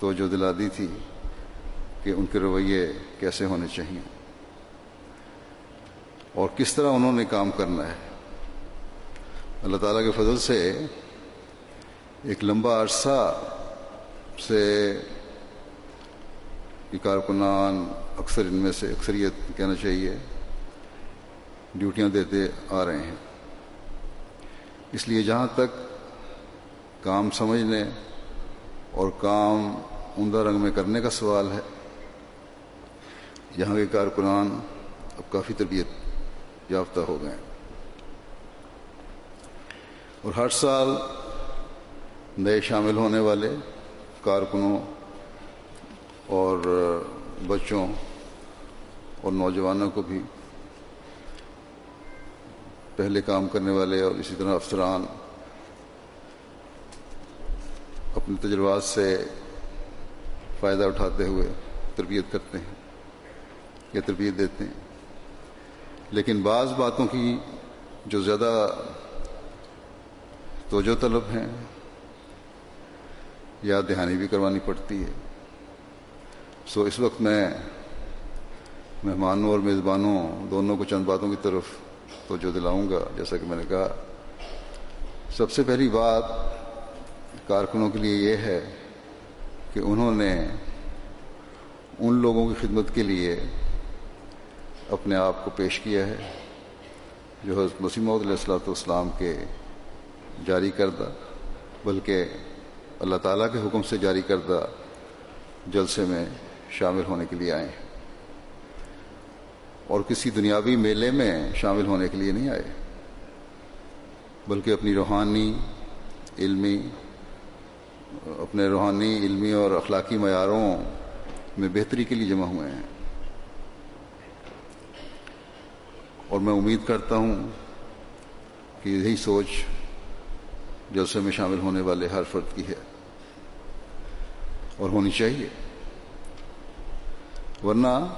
توجہ دلا دی تھی کہ ان کے رویے کیسے ہونے چاہیے اور کس طرح انہوں نے کام کرنا ہے۔ اللہ تعالیٰ کے فضل سے ایک لمبا عرصہ سے یہ کارکنان اکثر ان میں سے اکثریت کہنا چاہیے ڈیوٹیاں دیتے آ رہے ہیں۔ اس لیے جہاں تک کام سمجھنے اور کام عمدہ رنگ میں کرنے کا سوال ہے، یہاں کے کارکنان اب کافی تربیت یافتہ ہو گئے ہیں۔ اور ہر سال نئے شامل ہونے والے کارکنوں اور بچوں اور نوجوانوں کو بھی پہلے کام کرنے والے اور اسی طرح افسران اپنے تجربات سے فائدہ اٹھاتے ہوئے تربیت کرتے ہیں یا تربیت دیتے ہیں۔ لیکن بعض باتوں کی جو زیادہ توجہ طلب ہیں یا دہانی بھی کروانی پڑتی ہے۔ سو اس وقت میں مہمانوں اور میزبانوں دونوں کو چند باتوں کی طرف توجہ دلاؤں گا۔ جیسا کہ میں نے کہا، سب سے پہلی بات کارکنوں کے لیے یہ ہے کہ انہوں نے ان لوگوں کی خدمت کے لیے اپنے آپ کو پیش کیا ہے، جو حضرت مسیم علیہ السلاۃ والسلام کے جاری کردہ، بلکہ اللہ تعالیٰ کے حکم سے جاری کردہ جلسے میں شامل ہونے کے لیے آئے۔ ہیں اور کسی دنیاوی میلے میں شامل ہونے کے لیے نہیں آئے، بلکہ اپنی روحانی، علمی، اپنے روحانی، علمی اور اخلاقی معیاروں میں بہتری کے لیے جمع ہوئے ہیں۔ اور میں امید کرتا ہوں کہ یہی سوچ جلسے میں شامل ہونے والے ہر فرد کی ہے۔ اور ہونی چاہیے۔ ورنہ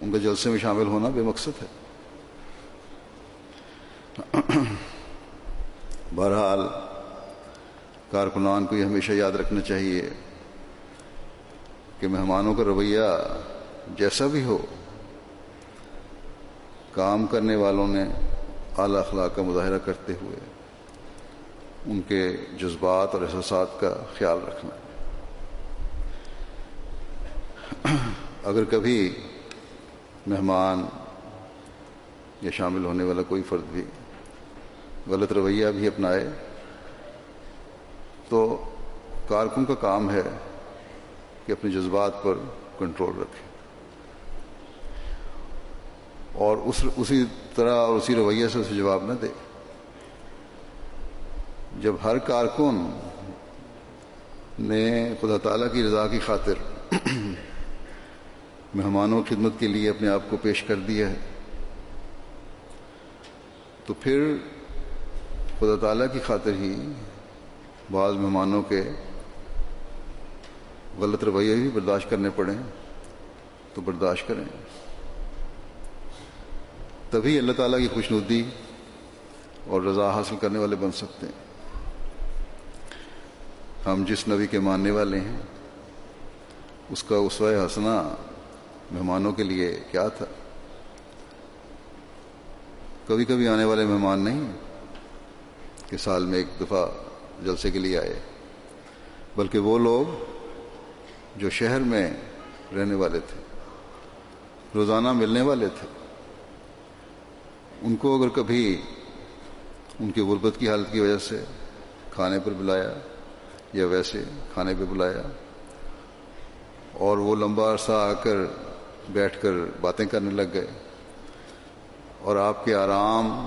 ان کا جلسے میں شامل ہونا بے مقصد ہے۔ بہرحال کارکنان کو یہ ہمیشہ یاد رکھنا چاہیے کہ مہمانوں کا رویہ جیسا بھی ہو، کام کرنے والوں نے اعلی اخلاق کا مظاہرہ کرتے ہوئے ان کے جذبات اور احساسات کا خیال رکھنا۔ اگر کبھی مہمان یا شامل ہونے والا کوئی فرد بھی غلط رویہ بھی اپنائے، تو کارکن کا کام ہے کہ اپنے جذبات پر کنٹرول رکھے۔ اور اس، اسی طرح اور اسی رویے سے اسے جواب نہ دے۔ جب ہر کارکن نے خدا تعالیٰ کی رضا کی خاطر مہمانوں کی خدمت کے لیے اپنے آپ کو پیش کر دیا ہے، تو پھر خدا تعالیٰ کی خاطر ہی بعض مہمانوں کے غلط رویے بھی برداشت کرنے پڑیں، تو برداشت کریں۔ تبھی اللہ تعالیٰ کی خوشنودی اور رضا حاصل کرنے والے بن سکتے ہیں۔ ہم جس نبی کے ماننے والے ہیں، اس کا اسوہ ہنسنا مہمانوں کے لیے کیا تھا؟ کبھی کبھی آنے والے مہمان نہیں کہ سال میں ایک دفعہ جلسے کے لیے آئے، بلکہ وہ لوگ جو شہر میں رہنے والے تھے، روزانہ ملنے والے تھے، ان کو اگر کبھی ان کی غربت کی حالت کی وجہ سے کھانے پر بلایا یا ویسے کھانے پہ بلایا۔ اور وہ لمبا عرصہ آ کر بیٹھ کر باتیں کرنے لگ گئے۔ اور آپ کے آرام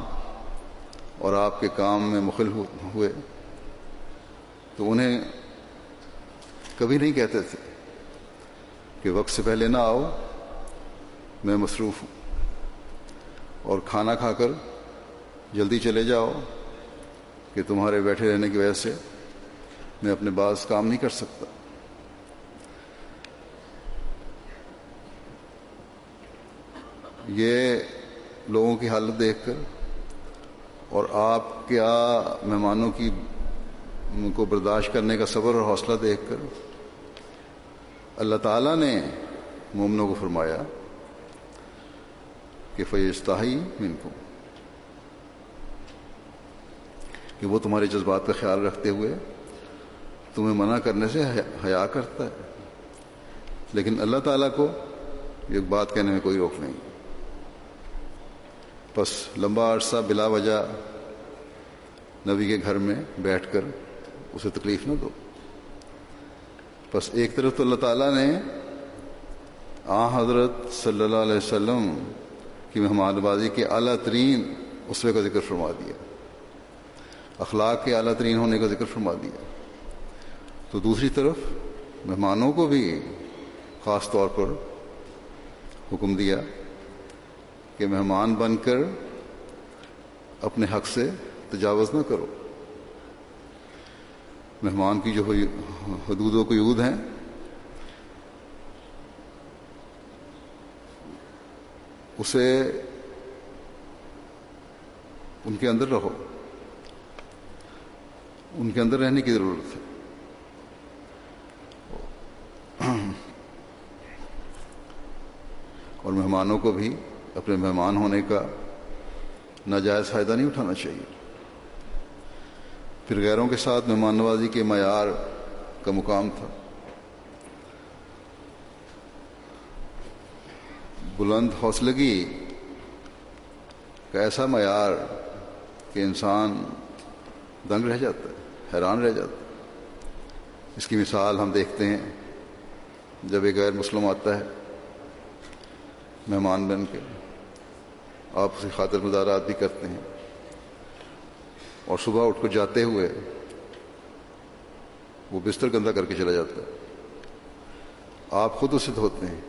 اور آپ کے کام میں مخل ہوئے۔ تو انہیں کبھی نہیں کہتے تھے کہ وقت سے پہلے نہ آؤ، میں مصروف ہوں۔ اور کھانا کھا کر جلدی چلے جاؤ کہ تمہارے بیٹھے رہنے کی وجہ سے میں اپنے بعض کام نہیں کر سکتا۔ یہ لوگوں کی حالت دیکھ کر اور آپ کیا مہمانوں کی کو برداشت کرنے کا صبر اور حوصلہ دیکھ کر اللہ تعالیٰ نے مومنوں کو فرمایا کہ فیضتاحی من کو کہ وہ تمہارے جذبات کا خیال رکھتے ہوئے تمہیں منع کرنے سے حیا کرتا ہے۔ لیکن اللہ تعالیٰ کو ایک بات کہنے میں کوئی روک نہیں۔ بس لمبا عرصہ بلا وجہ نبی کے گھر میں بیٹھ کر اسے تکلیف نہ دو۔ بس ایک طرف تو اللہ تعالیٰ نے آ حضرت صلی اللہ علیہ وسلم کی مہمان بازی کے اعلیٰ ترین اسوے کا ذکر فرما دیا۔ اخلاق کے اعلیٰ ترین ہونے کا ذکر فرما دیا۔ تو دوسری طرف مہمانوں کو بھی خاص طور پر حکم دیا کہ مہمان بن کر اپنے حق سے تجاوز نہ کرو۔ مہمان کی جو حدود و قیود ہیں، اسے ان کے اندر رہو۔ ان کے اندر رہنے کی ضرورت ہے۔ اور مہمانوں کو بھی اپنے مہمان ہونے کا ناجائز فائدہ نہیں اٹھانا چاہیے۔ پھر غیروں کے ساتھ مہمان نوازی کے معیار کا مقام تھا۔ بلند حوصلگی کا ایسا معیار کہ انسان دنگ رہ جاتا ہے، حیران رہ جاتا ہے۔ اس کی مثال ہم دیکھتے ہیں۔ جب ایک غیر مسلم آتا ہے، مہمان بن کے آپ اسے خاطر مزارات بھی کرتے ہیں۔ اور صبح اٹھ کر جاتے ہوئے وہ بستر گندا کر کے چلا جاتا ہے۔ آپ خود اسے دھوتے ہیں۔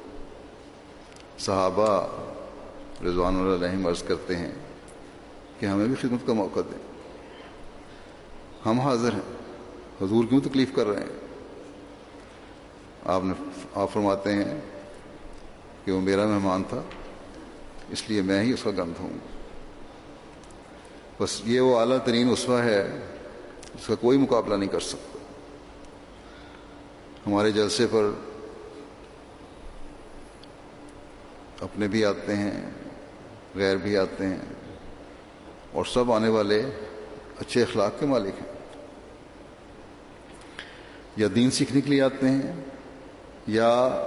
صحابہ رضوان اللہ علیہ عرض کرتے ہیں کہ ہمیں بھی خدمت کا موقع دیں۔ ہم حاضر ہیں۔ حضور کیوں تکلیف کر رہے ہیں؟ آپ نے آپ فرماتے ہیں کہ وہ میرا مہمان تھا، اس لیے میں ہی اس کا گند ہوں۔ بس یہ وہ اعلیٰ ترین اسوا ہے، اس کا کوئی مقابلہ نہیں کر سکتا۔ ہمارے جلسے پر اپنے بھی آتے ہیں، غیر بھی آتے ہیں، اور سب آنے والے اچھے اخلاق کے مالک ہیں۔ یا دین سیکھنے کے لیے آتے ہیں یا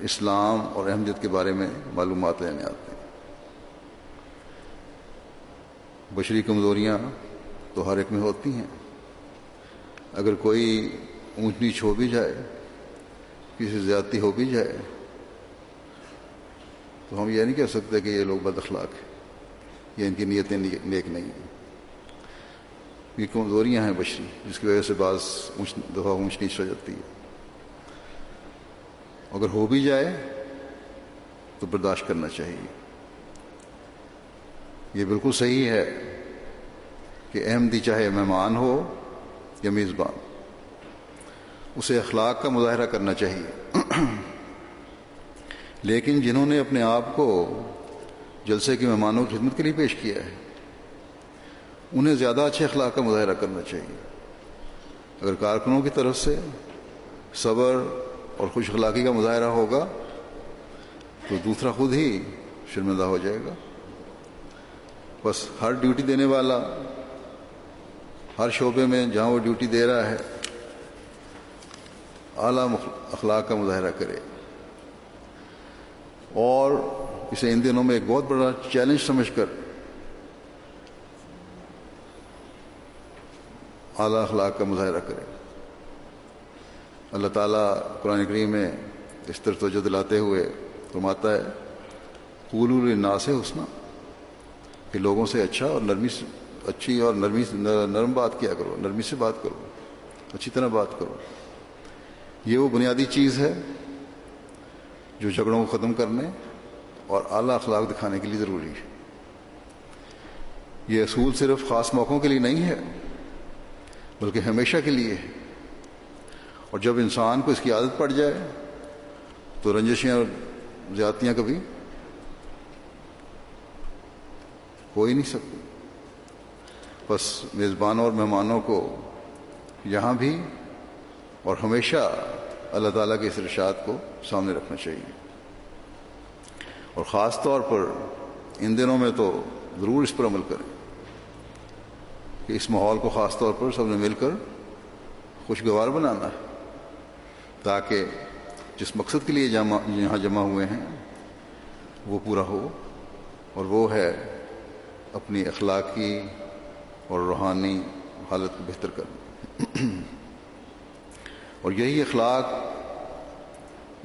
اسلام اور احمدیت کے بارے میں معلومات لینے آتے ہیں۔ بشری کمزوریاں تو ہر ایک میں ہوتی ہیں۔ اگر کوئی اونچ نیچ ہو بھی جائے، کسی زیادتی ہو بھی جائے، تو ہم یہ نہیں کہہ سکتے کہ یہ لوگ بد اخلاق ہیں یا ان کی نیتیں نیک نہیں ہیں۔ یہ کمزوریاں ہیں بشری، جس کی وجہ سے بعض اونچ دفعہ اونچ نیچ ہو جاتی ہے۔ اگر ہو بھی جائے تو برداشت کرنا چاہیے۔ یہ بالکل صحیح ہے کہ احمدی چاہے مہمان ہو یا میزبان، اسے اخلاق کا مظاہرہ کرنا چاہیے۔ لیکن جنہوں نے اپنے آپ کو جلسے کے مہمانوں کی خدمت کے لیے پیش کیا ہے، انہیں زیادہ اچھے اخلاق کا مظاہرہ کرنا چاہیے۔ اگر کارکنوں کی طرف سے صبر اور خوش اخلاقی کا مظاہرہ ہوگا تو دوسرا خود ہی شرمندہ ہو جائے گا۔ بس ہر ڈیوٹی دینے والا، ہر شعبے میں جہاں وہ ڈیوٹی دے رہا ہے، اعلیٰ اخلاق کا مظاہرہ کرے۔ اور اسے ان دنوں میں ایک بہت بڑا چیلنج سمجھ کر اعلیٰ اخلاق کا مظاہرہ کرے۔ اللہ تعالیٰ قرآن کریم میں اس طرح توجہ دلاتے ہوئے فرماتا ہے قول الناس سے حسنہ کہ لوگوں سے اچھا اور نرمی سے، اچھی اور نرمی نرم بات کیا کرو، نرمی سے بات کرو، اچھی طرح بات کرو۔ یہ وہ بنیادی چیز ہے جو جھگڑوں کو ختم کرنے اور اعلیٰ اخلاق دکھانے کے لیے ضروری ہے۔ یہ اصول صرف خاص موقعوں کے لیے نہیں ہے، بلکہ ہمیشہ کے لیے ہے۔ اور جب انسان کو اس کی عادت پڑ جائے، تو رنجشیں اور زیادتیاں کبھی ہو ہی نہیں سکتی۔ بس میزبانوں اور مہمانوں کو یہاں بھی اور ہمیشہ اللہ تعالیٰ کے اس ارشاد کو سامنے رکھنا چاہیے۔ اور خاص طور پر ان دنوں میں تو ضرور اس پر عمل کریں کہ اس ماحول کو خاص طور پر سب نے مل کر خوشگوار بنانا ہے۔ تاکہ جس مقصد کے لیے جمع یہاں جمع ہوئے ہیں، وہ پورا ہو اور وہ ہے اپنی اخلاقی اور روحانی حالت کو بہتر کرنا۔ اور یہی اخلاق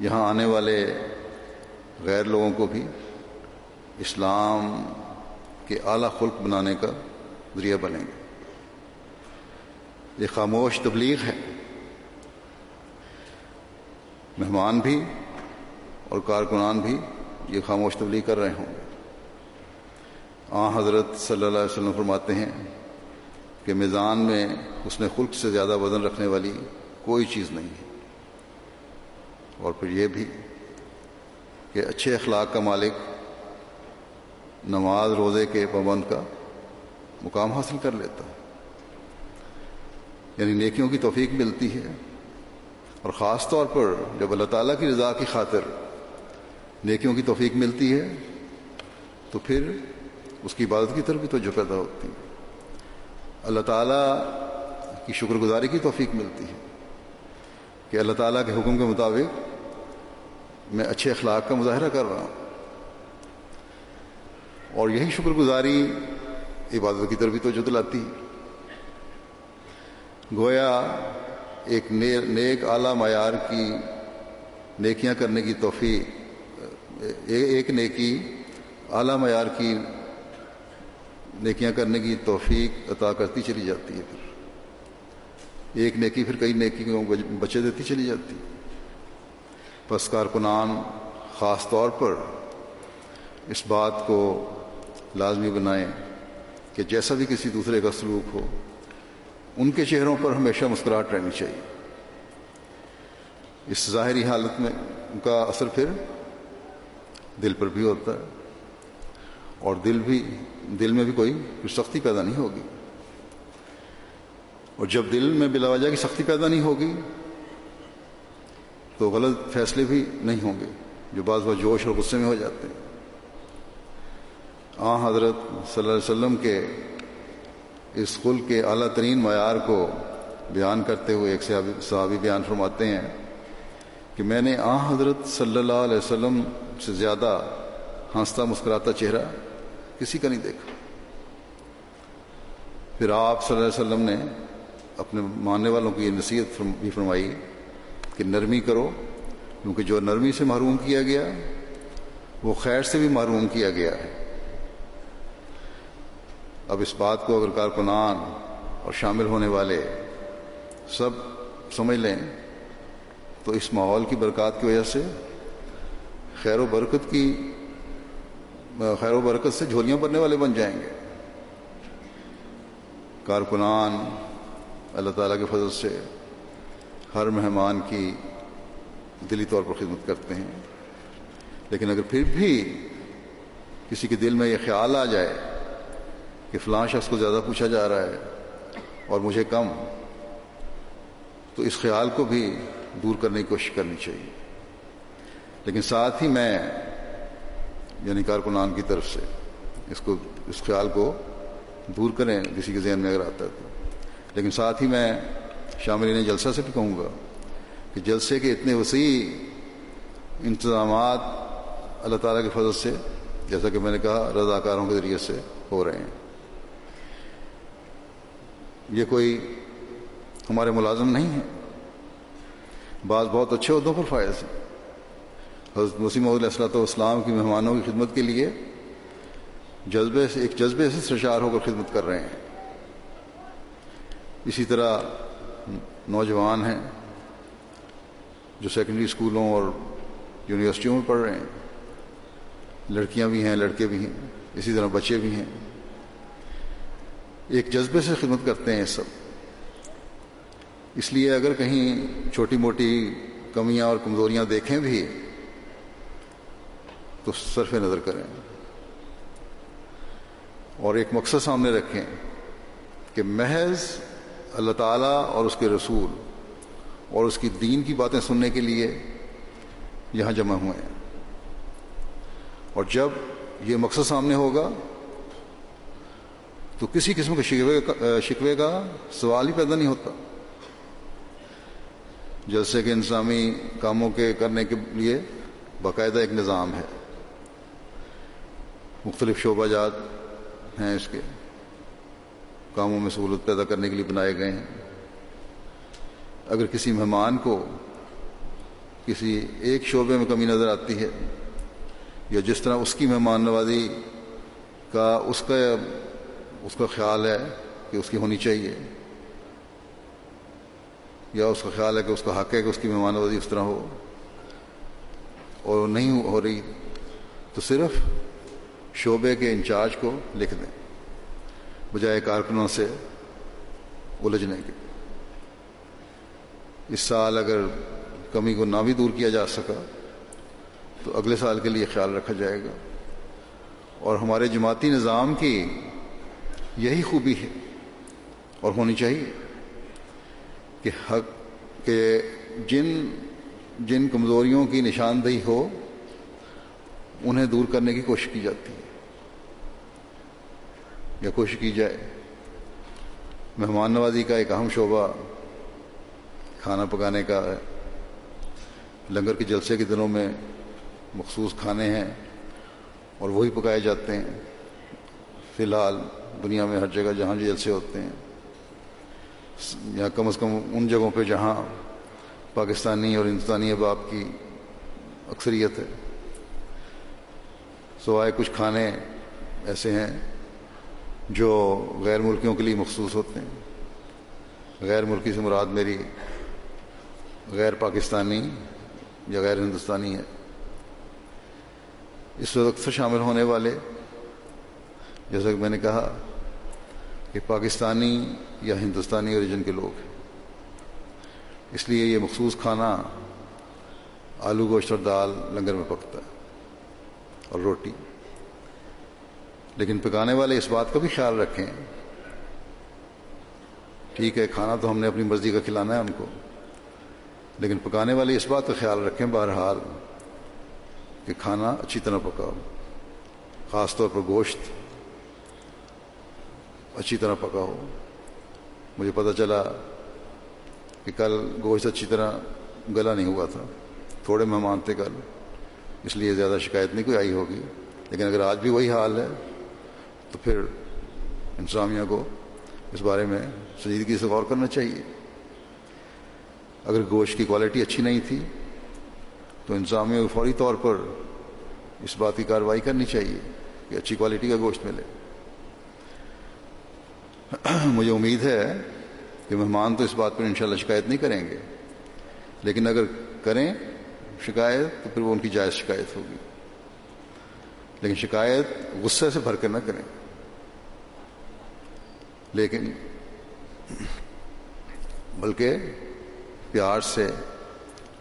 یہاں آنے والے غیر لوگوں کو بھی اسلام کے اعلیٰ خلق بنانے کا ذریعہ بنیں گے۔ یہ خاموش تبلیغ ہے۔ مہمان بھی اور کارکنان بھی یہ خاموش تبلیغ کر رہے ہوں گے۔ آ حضرت صلی اللہ علیہ وسلم فرماتے ہیں کہ میزان میں اس نے خلق سے زیادہ وزن رکھنے والی کوئی چیز نہیں ہے۔ اور پھر یہ بھی کہ اچھے اخلاق کا مالک نماز روزے کے پابند کا مقام حاصل کر لیتا ہے۔ یعنی نیکیوں کی توفیق ملتی ہے۔ اور خاص طور پر جب اللہ تعالیٰ کی رضا کی خاطر نیکیوں کی توفیق ملتی ہے، تو پھر اس کی عبادت کی طرف بھی توجہ پیدا ہوتی ہے۔ اللہ تعالیٰ کی شکر گزاری کی توفیق ملتی ہے کہ اللہ تعالیٰ کے حکم کے مطابق میں اچھے اخلاق کا مظاہرہ کر رہا ہوں۔ اور یہی شکر گزاری عبادت کی طرف بھی توجہ دلاتی گویا ایک نیک اعلیٰ معیار کی نیکیاں کرنے کی توفیق ایک نیکی اعلیٰ معیار کی نیکیاں کرنے کی توفیق عطا کرتی چلی جاتی ہے پھر۔ ایک نیکی پھر کئی نیکی کو بچے دیتی چلی جاتی۔ ہے پس کارکنان خاص طور پر اس بات کو لازمی بنائیں کہ جیسا بھی کسی دوسرے کا سلوک ہو ان کے چہروں پر ہمیشہ مسکراہٹ رہنی چاہیے۔ اس ظاہری حالت میں ان کا اثر پھر دل پر بھی ہوتا ہے اور دل بھی، دل میں بھی کوئی سختی پیدا نہیں ہوگی۔ اور جب دل میں بلا وجہ کی سختی پیدا نہیں ہوگی تو غلط فیصلے بھی نہیں ہوں گے، جو بعض بار جوش اور غصے میں ہو جاتے ہیں۔ آ، حضرت صلی اللہ علیہ وسلم کے اس خل کے اعلیٰ ترین معیار کو بیان کرتے ہوئے ایک صحابی بیان فرماتے ہیں کہ میں نے آ حضرت صلی اللہ علیہ وسلم سے زیادہ ہنستا مسکراتا چہرہ کسی کا نہیں دیکھا۔ پھر آپ صلی اللہ علیہ وسلم نے اپنے ماننے والوں کی یہ نصیحت بھی فرمائی کہ نرمی کرو، کیونکہ جو نرمی سے محروم کیا گیا، وہ خیر سے بھی محروم کیا گیا۔ ہے اب اس بات کو اگر کارکنان اور شامل ہونے والے سب سمجھ لیں، تو اس ماحول کی برکات کی وجہ سے خیر و برکت کی، خیر و برکت سے جھولیاں بننے والے بن جائیں گے۔ کارکنان اللہ تعالیٰ کے فضل سے ہر مہمان کی دلی طور پر خدمت کرتے ہیں۔ لیکن اگر پھر بھی کسی کے دل میں یہ خیال آ جائے کہ فلاں شخص کو زیادہ پوچھا جا رہا ہے اور مجھے کم، تو اس خیال کو بھی دور کرنے کی کوشش کرنی چاہیے۔ لیکن ساتھ ہی میں یعنی کارکنان کی طرف سے، اس کو، اس خیال کو دور کریں کسی کے ذہن میں اگر آتا ہے تو۔ لیکن ساتھ ہی میں شاملین جلسہ سے بھی کہوں گا کہ جلسے کے اتنے وسیع انتظامات اللہ تعالیٰ کے فضل سے، جیسا کہ میں نے کہا، رضاکاروں کے ذریعے سے ہو رہے ہیں۔ یہ کوئی ہمارے ملازم نہیں ہیں بعض بہت اچھے عہدوں پر فائز ہیں۔ حضرت مسیم علیہ السلۃ والسلام کی مہمانوں کی خدمت کے لیے جذبے سے، ایک جذبے سے سرشار ہو کر خدمت کر رہے ہیں۔ اسی طرح نوجوان ہیں جو سیکنڈری اسکولوں اور یونیورسٹیوں میں پڑھ رہے ہیں۔ لڑکیاں بھی ہیں، لڑکے بھی ہیں، اسی طرح بچے بھی ہیں۔ ایک جذبے سے خدمت کرتے ہیں سب۔ اس لیے اگر کہیں چھوٹی موٹی کمیاں اور کمزوریاں دیکھیں بھی، تو صرف نظر کریں۔ اور ایک مقصد سامنے رکھیں کہ محض اللہ تعالیٰ اور اس کے رسول اور اس کی دین کی باتیں سننے کے لیے یہاں جمع ہوئے۔ ہیں اور جب یہ مقصد سامنے ہوگا تو کسی قسم کے شکوے کا شکوے کا سوال ہی پیدا نہیں ہوتا۔ جیسے کہ انسانی کاموں کے کرنے کے لیے باقاعدہ ایک نظام ہے۔ مختلف شعبہ جات ہیں اس کے۔ کاموں میں سہولت پیدا کرنے کے لیے بنائے گئے ہیں۔ اگر کسی مہمان کو کسی ایک شعبے میں کمی نظر آتی ہے یا جس طرح اس کی مہمان نوازی کا اس کا اس کا خیال ہے کہ اس کی ہونی چاہیے یا اس کا خیال ہے کہ اس کا حق ہے کہ اس کی مہمان نوازی اس طرح ہو اور نہیں ہو رہی، تو صرف شعبے کے انچارج کو لکھ دیں، بجائے کارکنوں سے الجھنے کے۔ اس سال اگر کمی کو نہ بھی دور کیا جا سکا، تو اگلے سال کے لیے خیال رکھا جائے گا۔ اور ہمارے جماعتی نظام کی یہی خوبی ہے اور ہونی چاہیے کہ حق کہ جن جن کمزوریوں کی نشاندہی ہو، انہیں دور کرنے کی کوشش کی جاتی ہے۔ یا کوشش کی جائے۔ مہمان نوازی کا ایک اہم شعبہ کھانا پکانے کا ہے۔ لنگر کے جلسے کے دنوں میں مخصوص کھانے ہیں اور وہی پکائے جاتے ہیں۔ فی الحال دنیا میں ہر جگہ جہاں جلسے ہوتے ہیں۔ یا کم از کم ان جگہوں پہ جہاں پاکستانی اور ہندوستانی اباب کی اکثریت ہے۔ سوائے کچھ کھانے ایسے ہیں جو غیر ملکیوں کے لیے مخصوص ہوتے ہیں۔ غیر ملکی سے مراد میری غیر پاکستانی یا غیر ہندوستانی ہے۔ اس وقت سے شامل ہونے والے جیسا کہ میں نے کہا کہ پاکستانی یا ہندوستانی اوریجن کے لوگ ہیں۔ اس لیے یہ مخصوص کھانا آلو گوشت اور دال لنگر میں پکتا ہے اور روٹی۔ لیکن پکانے والے اس بات کا بھی خیال رکھیں۔ ٹھیک ہے، کھانا تو ہم نے اپنی مرضی کا کھلانا ہے ان کو۔ لیکن پکانے والے اس بات کا خیال رکھیں بہرحال کہ کھانا اچھی طرح پکاؤ، خاص طور پر گوشت۔ اچھی طرح پکاؤ مجھے پتہ چلا کہ کل گوشت اچھی طرح گلا نہیں ہوا تھا۔ تھوڑے مہمان تھے کل، اس لیے زیادہ شکایت نہیں کوئی آئی ہوگی۔ لیکن اگر آج بھی وہی حال ہے، تو پھر انتظامیہ کو اس بارے میں سنجیدگی سے غور کرنا چاہیے۔ اگر گوشت کی کوالٹی اچھی نہیں تھی، تو انتظامیہ کو فوری طور پر اس بات کی کارروائی کرنی چاہیے کہ اچھی کوالٹی کا گوشت ملے۔ مجھے امید ہے کہ مہمان تو اس بات پر انشاءاللہ شکایت نہیں کریں گے۔ لیکن اگر کریں شکایت تو پھر وہ ان کی جائز شکایت ہوگی۔ لیکن شکایت غصے سے بھر کر نہ کریں۔ لیکن بلکہ پیار سے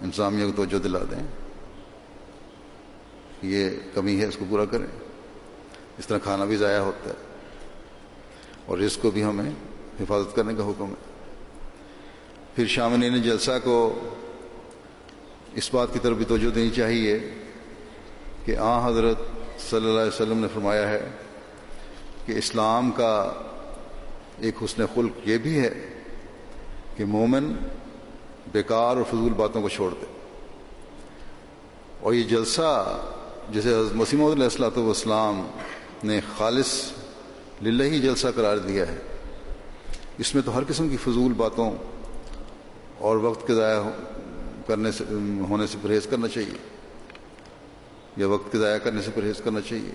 انتظامیہ کو توجہ دلا دیں۔ یہ کمی ہے، اس کو پورا کریں۔ اس طرح کھانا بھی ضائع ہوتا ہے۔ اور اس کو بھی ہمیں حفاظت کرنے کا حکم ہے۔ پھر شامنین جلسہ کو اس بات کی طرف بھی توجہ دینی چاہیے کہ آ حضرت صلی اللہ علیہ وسلم نے فرمایا ہے کہ اسلام کا ایک حسن خلق یہ بھی ہے کہ مومن بیکار اور فضول باتوں کو چھوڑ دے۔ اور یہ جلسہ جسے حضرت مسیم علیہ السلاۃ والسلام نے خالص للہ ہی جلسہ قرار دیا ہے۔ اس میں تو ہر قسم کی فضول باتوں اور وقت کے ضائع کرنے سے ہونے سے پرہیز کرنا چاہیے۔ یا وقت کے ضائع کرنے سے پرہیز کرنا چاہیے۔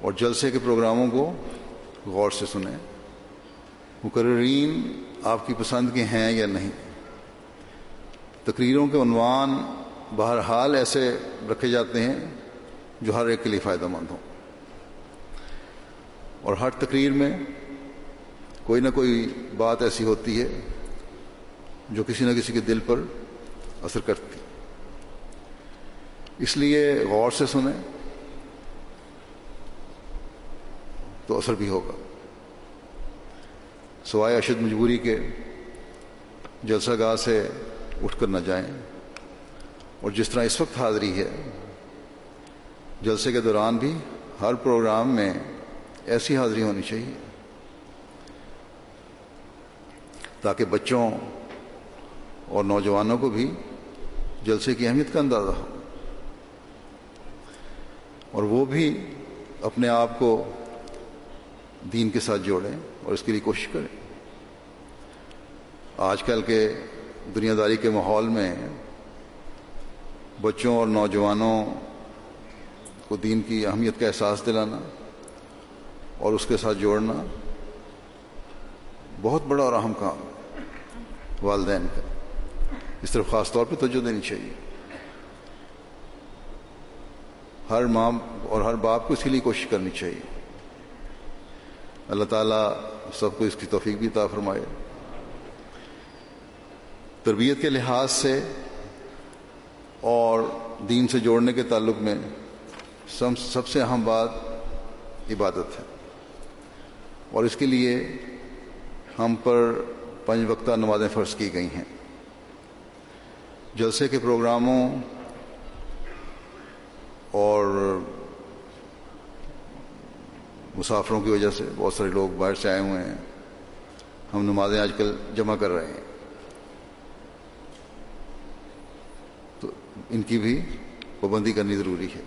اور جلسے کے پروگراموں کو غور سے سنیں۔ مقررین آپ کی پسند کے ہیں یا نہیں؟ تقریروں کے عنوان بہرحال ایسے رکھے جاتے ہیں جو ہر ایک کے لیے فائدہ مند ہوں۔ اور ہر تقریر میں کوئی نہ کوئی بات ایسی ہوتی ہے جو کسی نہ کسی کے دل پر اثر کرتی۔ اس لیے غور سے سنیں تو اثر بھی ہوگا۔ سوائے اشد مجبوری کے جلسہ گاہ سے اٹھ کر نہ جائیں۔ اور جس طرح اس وقت حاضری ہے، جلسے کے دوران بھی ہر پروگرام میں ایسی حاضری ہونی چاہیے تاکہ بچوں اور نوجوانوں کو بھی جلسے کی اہمیت کا اندازہ ہو اور وہ بھی اپنے آپ کو دین کے ساتھ جوڑیں اور اس کے لیے کوشش کریں۔ آج کل کے دنیا داری کے ماحول میں بچوں اور نوجوانوں کو دین کی اہمیت کا احساس دلانا اور اس کے ساتھ جوڑنا بہت بڑا اور اہم کام والدین کا۔ اس طرف خاص طور پہ توجہ دینی چاہیے۔ ہر ماں اور ہر باپ کو اس کے لیے کوشش کرنی چاہیے۔ اللہ تعالیٰ سب کو اس کی توفیق بھی عطا فرمائے۔ تربیت کے لحاظ سے اور دین سے جوڑنے کے تعلق میں سب سے اہم بات عبادت ہے۔ اور اس کے لیے ہم پر پنج وقتہ نمازیں فرض کی گئی ہیں۔ جلسے کے پروگراموں اور مسافروں کی وجہ سے بہت سارے لوگ باہر سے آئے ہوئے ہیں۔ ہم نمازیں آج کل جمع کر رہے ہیں۔ تو ان کی بھی پابندی کرنی ضروری ہے۔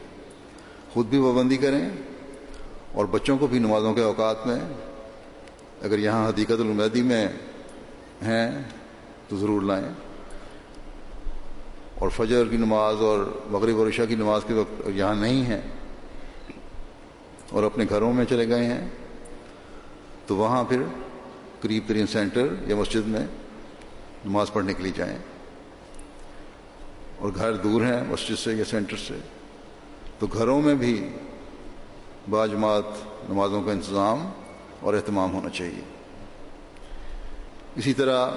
خود بھی پابندی کریں اور بچوں کو بھی نمازوں کے اوقات میں اگر یہاں حدیقت المدی میں ہیں، تو ضرور لائیں۔ اور فجر کی نماز اور مغرب اور عشاء کی نماز کے وقت یہاں نہیں ہیں اور اپنے گھروں میں چلے گئے ہیں، تو وہاں پھر قریب ترین سینٹر یا مسجد میں نماز پڑھنے کے لیے جائیں۔ اور گھر دور ہیں مسجد سے یا سینٹر سے، تو گھروں میں بھی باجماعت نمازوں کا انتظام اور اہتمام ہونا چاہیے۔ اسی طرح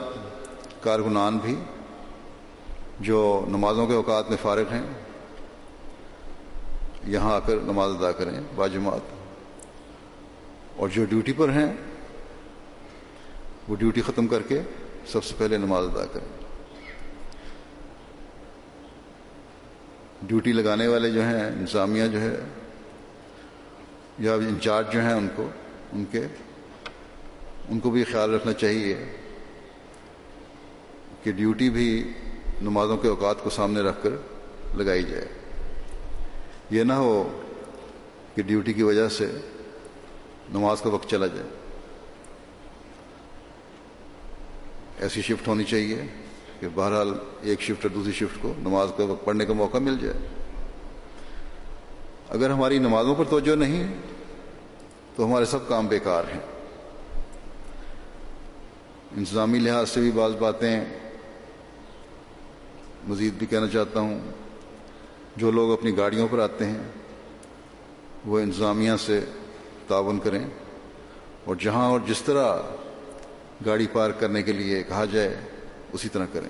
کارکنان بھی جو نمازوں کے اوقات میں فارغ ہیں، یہاں آ کر نماز ادا کریں باجماعت اور جو ڈیوٹی پر ہیں، وہ ڈیوٹی ختم کر کے سب سے پہلے نماز ادا کریں۔ ڈیوٹی لگانے والے جو ہیں انتظامیہ جو ہے، یا انچارج جو ہیں، ان کو ان کے، ان کو بھی خیال رکھنا چاہیے کہ ڈیوٹی بھی نمازوں کے اوقات کو سامنے رکھ کر لگائی جائے۔ یہ نہ ہو کہ ڈیوٹی کی وجہ سے نماز کا وقت چلا جائے۔ ایسی شفٹ ہونی چاہیے کہ بہرحال ایک شفٹ اور دوسری شفٹ کو نماز کا وقت پڑھنے کا موقع مل جائے۔ اگر ہماری نمازوں پر توجہ نہیں تو ہمارے سب کام بیکار ہیں۔ انتظامی لحاظ سے بھی بعض باتیں مزید بھی کہنا چاہتا ہوں۔ جو لوگ اپنی گاڑیوں پر آتے ہیں، وہ انتظامیہ سے تعاون کریں۔ اور جہاں اور جس طرح گاڑی پارک کرنے کے لیے کہا جائے، اسی طرح کریں۔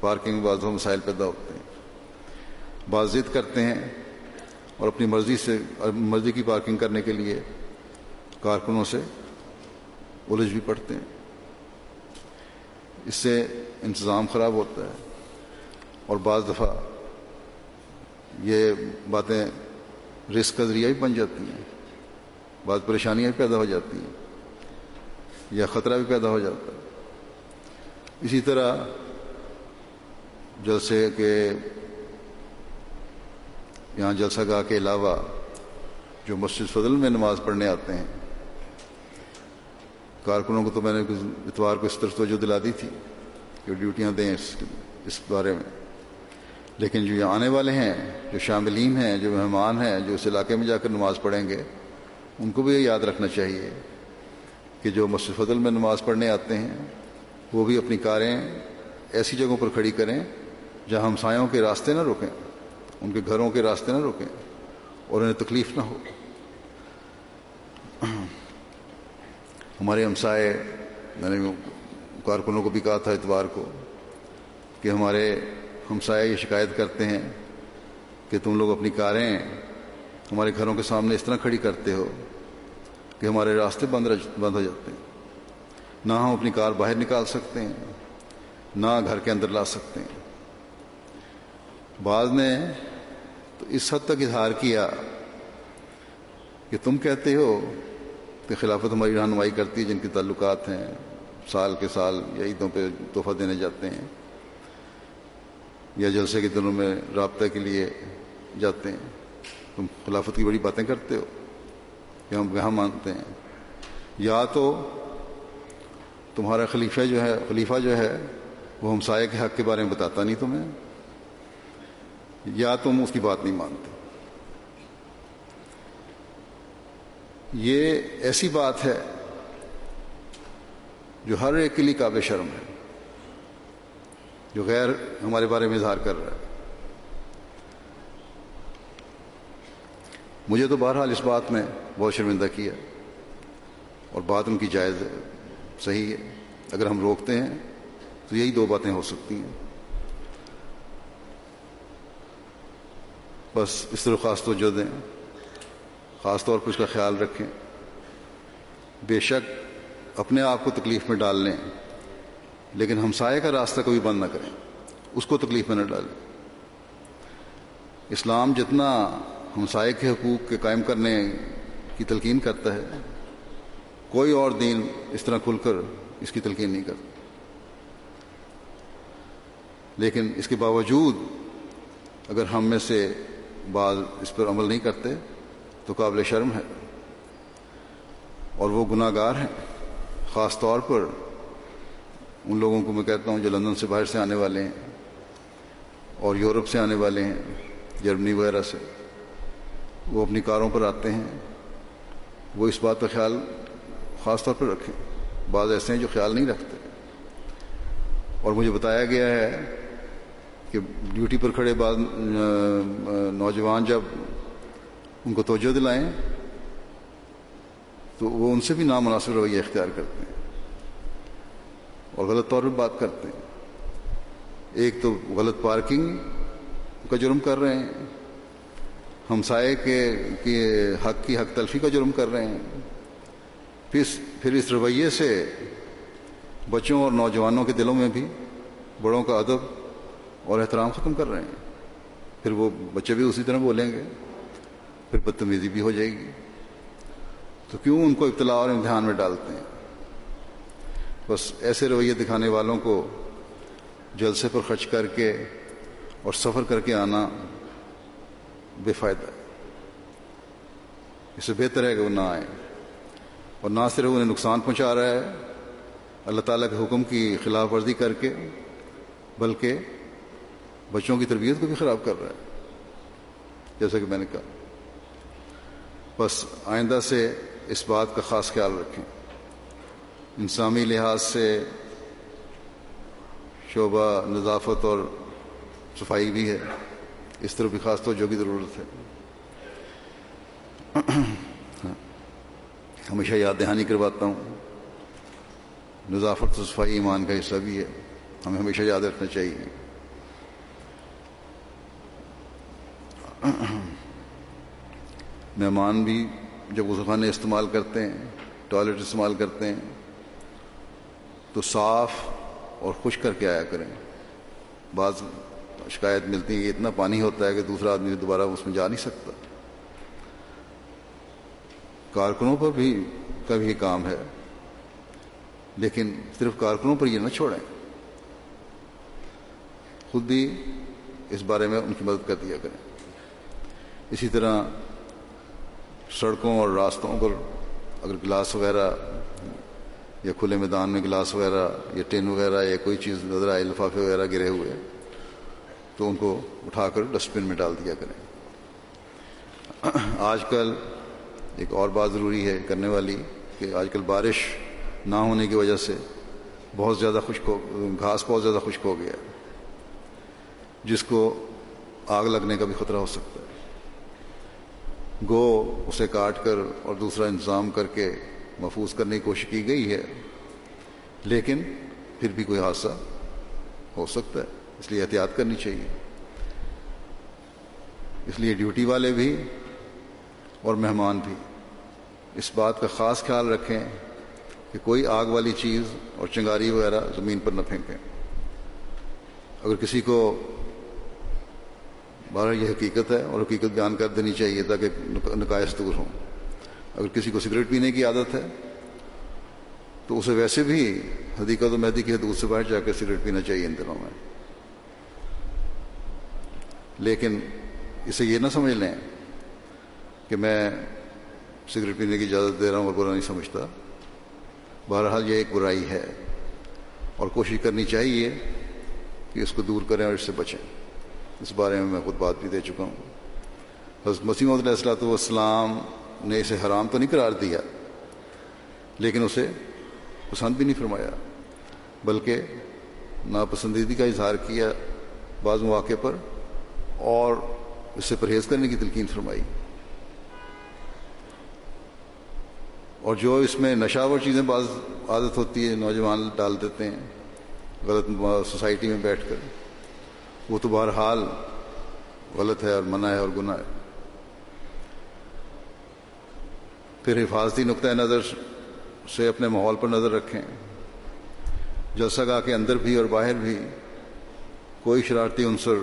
پارکنگ میں بعض مسائل پیدا ہوتے ہیں۔ بعض ضد کرتے ہیں اور اپنی مرضی سے، مرضی کی پارکنگ کرنے کے لیے کارکنوں سے الجھ بھی پڑتے ہیں۔ اس سے انتظام خراب ہوتا ہے۔ اور بعض دفعہ یہ باتیں رسک کا ذریعہ بھی بن جاتی ہیں۔ بعض پریشانیاں بھی پیدا ہو جاتی ہیں۔ یا خطرہ بھی پیدا ہو جاتا ہے۔ اسی طرح جلسے کے یہاں جلسہ گاہ کے علاوہ جو مسجد فضل میں نماز پڑھنے آتے ہیں کارکنوں کو تو میں نے اتوار کو اس طرح توجہ دلا دی تھی کہ ڈیوٹیاں دیں اس اس بارے میں۔ لیکن جو یہاں آنے والے ہیں، جو شاملین ہیں، جو مہمان ہیں، جو اس علاقے میں جا کر نماز پڑھیں گے، ان کو بھی یہ یاد رکھنا چاہیے کہ جو مسجد فضل میں نماز پڑھنے آتے ہیں، وہ بھی اپنی کاریں ایسی جگہوں پر کھڑی کریں جہاں ہمسایوں کے راستے نہ روکیں، ان کے گھروں کے راستے نہ روکیں اور انہیں تکلیف نہ ہو۔ ہمارے ہمسائے، میں نے کارکنوں کو بھی کہا تھا اتوار کو کہ ہمارے ہمسائے یہ شکایت کرتے ہیں کہ تم لوگ اپنی کاریں ہمارے گھروں کے سامنے اس طرح کھڑی کرتے ہو کہ ہمارے راستے بند بند ہو جاتے ہیں۔ نہ ہم اپنی کار باہر نکال سکتے ہیں، نہ گھر کے اندر لا سکتے ہیں۔ بعض نے تو اس حد تک اظہار کیا کہ تم کہتے ہو کہ خلافت ہماری رہنمائی کرتی ہے، جن کے تعلقات ہیں، سال کے سال یا عیدوں پہ تحفہ دینے جاتے ہیں یا جلسے کے دنوں میں رابطہ کے لیے جاتے ہیں۔ تم خلافت کی بڑی باتیں کرتے ہو، کہ ہم کہاں مانتے ہیں۔ یا تو تمہارا خلیفہ جو ہے، خلیفہ جو ہے، وہ ہمسائے کے حق کے بارے میں بتاتا نہیں تمہیں۔ یا تم اس کی بات نہیں مانتے۔ یہ ایسی بات ہے جو ہر ایک کے لیے قابل شرم ہے، جو غیر ہمارے بارے میں اظہار کر رہا ہے۔ مجھے تو بہرحال اس بات میں بہت شرمندہ کیا اور بات ان کی جائز ہے، صحیح ہے۔ اگر ہم روکتے ہیں تو یہی دو باتیں ہو سکتی ہیں۔ بس اس طرح خاص توجہ دیں۔ خاص طور پر اس کا خیال رکھیں۔ بے شک اپنے آپ کو تکلیف میں ڈال لیں، لیکن ہمسائے کا راستہ کبھی بند نہ کریں۔ اس کو تکلیف میں نہ ڈالیں۔ اسلام جتنا ہمسائے کے حقوق کے قائم کرنے کی تلقین کرتا ہے، کوئی اور دین اس طرح کھل کر اس کی تلقین نہیں کرتا۔ لیکن اس کے باوجود اگر ہم میں سے بعض اس پر عمل نہیں کرتے تو قابل شرم ہے اور وہ گناہ گار ہیں۔ خاص طور پر ان لوگوں کو میں کہتا ہوں جو لندن سے باہر سے آنے والے ہیں اور یورپ سے آنے والے ہیں، جرمنی وغیرہ سے۔ وہ اپنی کاروں پر آتے ہیں۔ وہ اس بات کا خیال خاص طور پر رکھیں۔ بعض ایسے ہیں جو خیال نہیں رکھتے۔ اور مجھے بتایا گیا ہے کہ ڈیوٹی پر کھڑے بعض نوجوان جب ان کو توجہ دلائیں تو وہ ان سے بھی نامناسب رویہ اختیار کرتے ہیں اور غلط طور پہ بات کرتے ہیں۔ ایک تو غلط پارکنگ کا جرم کر رہے ہیں۔ ہمسائے کے حق کی حق تلفی کا جرم کر رہے ہیں۔ پھر پھر اس رویے سے بچوں اور نوجوانوں کے دلوں میں بھی بڑوں کا ادب اور احترام ختم کر رہے ہیں۔ پھر وہ بچے بھی اسی طرح بولیں گے۔ پھر بدتمیزی بھی ہو جائے گی۔ تو کیوں ان کو اطلاع اور امتحان میں ڈالتے ہیں؟ بس ایسے رویے دکھانے والوں کو جلسے پر خرچ کر کے اور سفر کر کے آنا بے فائدہ ہے۔ اس سے بہتر ہے کہ وہ نہ آئے۔ اور نہ صرف انہیں نقصان پہنچا رہا ہے، اللہ تعالیٰ کے حکم کی خلاف ورزی کر کے، بلکہ بچوں کی تربیت کو بھی خراب کر رہا ہے۔ جیسا کہ میں نے کہا۔ بس آئندہ سے اس بات کا خاص خیال رکھیں۔ انسانی لحاظ سے شعبہ، نظافت اور صفائی بھی ہے۔ اس طرح بھی خاص توجہ کی ضرورت ہے۔ ہاں۔ ہمیشہ یاد دہانی کرواتا ہوں۔ نظافت و صفائی ایمان کا حصہ بھی ہے۔ ہمیں ہمیشہ یاد رکھنا چاہیے۔ مہمان بھی جب خانے استعمال کرتے ہیں، ٹوائلٹ استعمال کرتے ہیں، تو صاف اور خوش کر کے آیا کریں۔ بعض شکایت ملتی ہے کہ اتنا پانی ہوتا ہے کہ دوسرا آدمی دوبارہ اس میں جا نہیں سکتا۔ کارکنوں پر بھی کا بھی کام ہے، لیکن صرف کارکنوں پر یہ نہ چھوڑیں۔ خود بھی اس بارے میں ان کی مدد کر دیا کریں۔ اسی طرح سڑکوں اور راستوں پر اگر گلاس وغیرہ یا کھلے میدان میں گلاس وغیرہ یا ٹین وغیرہ یا کوئی چیز نظر آئے لفافے وغیرہ گرے ہوئے تو ان کو اٹھا کر ڈسٹ بن میں ڈال دیا کریں۔ آج کل ایک اور بات ضروری ہے کرنے والی کہ آج کل بارش نہ ہونے کی وجہ سے بہت زیادہ خشک ہو، گھاس بہت زیادہ خشک ہو گیا جس کو آگ لگنے کا بھی خطرہ ہو سکتا ہے۔ گو اسے کاٹ کر اور دوسرا انتظام کر کے محفوظ کرنے کی کوشش کی گئی ہے۔ لیکن پھر بھی کوئی حادثہ ہو سکتا ہے، اس لیے احتیاط کرنی چاہیے۔ اس لیے ڈیوٹی والے بھی اور مہمان بھی اس بات کا خاص خیال رکھیں کہ کوئی آگ والی چیز اور چنگاری وغیرہ زمین پر نہ پھینکیں۔ اگر کسی کو بارہ یہ حقیقت ہے اور حقیقت بیان کر دینی چاہیے تاکہ نقائص دور ہوں اگر کسی کو سگریٹ پینے کی عادت ہے، تو اسے ویسے بھی حدیقت و مہدی کی حدود سے باہر جا کے سگریٹ پینا چاہیے ان دنوں میں۔ لیکن اسے یہ نہ سمجھ لیں کہ میں سگریٹ پینے کی اجازت دے رہا ہوں اور برا نہیں سمجھتا۔ بہرحال یہ ایک برائی ہے اور کوشش کرنی چاہیے کہ اس کو دور کریں اور اس سے بچیں۔ اس بارے میں میں خود بات بھی دے چکا ہوں۔ حضرت مسیم علیہ السلاۃ والسلام نے اسے حرام تو نہیں قرار دیا، لیکن اسے پسند بھی نہیں فرمایا، بلکہ ناپسندیدگی کا اظہار کیا بعض مواقع پر اور اس سے پرہیز کرنے کی تلقین فرمائی۔ اور جو اس میں نشاور چیزیں بعض عادت ہوتی ہے نوجوان ڈال دیتے ہیں، غلط سوسائٹی میں بیٹھ کر۔ وہ تو بہرحال غلط ہے اور منع ہے اور گناہ ہے۔ پھر حفاظتی نقطۂ نظر سے اپنے ماحول پر نظر رکھیں۔ جلسہ گاہ کے اندر بھی اور باہر بھی کوئی شرارتی عنصر،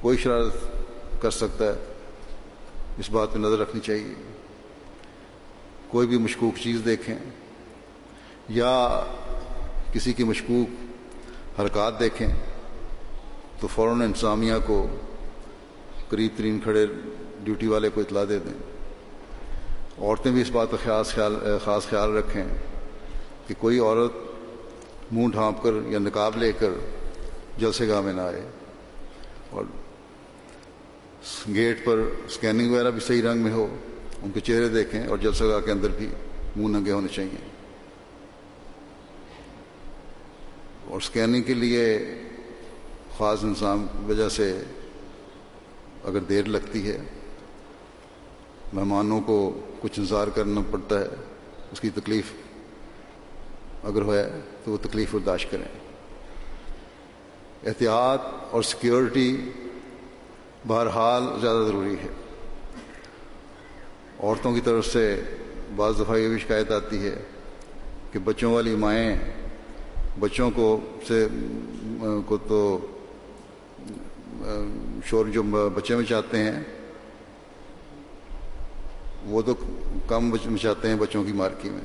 کوئی شرارت کر سکتا ہے، اس بات پہ نظر رکھنی چاہیے۔ کوئی بھی مشکوک چیز دیکھیں یا کسی کی مشکوک حرکات دیکھیں۔ تو فوراً انتظامیہ کو قریب ترین کھڑے ڈیوٹی والے کو اطلاع دے دیں۔ عورتیں بھی اس بات کا خاص خیال خاص خیال رکھیں کہ کوئی عورت منہ ڈھانپ کر یا نقاب لے کر جلسے گاہ میں نہ آئے۔ اور گیٹ پر اسکیننگ وغیرہ بھی صحیح رنگ میں ہو، ان کے چہرے دیکھیں اور جلسہ گاہ کے اندر بھی منہ ننگے ہونے چاہیے۔ اور اسکیننگ کے لیے خاص انسان کی وجہ سے اگر دیر لگتی ہے، مہمانوں کو کچھ انتظار کرنا پڑتا ہے، اس کی تکلیف اگر ہے تو وہ تکلیف برداشت کریں۔ احتیاط اور سیکیورٹی بہرحال زیادہ ضروری ہے۔ عورتوں کی طرف سے بعض دفعہ یہ بھی شکایت آتی ہے کہ بچوں والی مائیں بچوں کو سے، کو تو شور جو بچے میں چاہتے ہیں، وہ تو کم مچاتے ہیں بچوں کی مارکی میں۔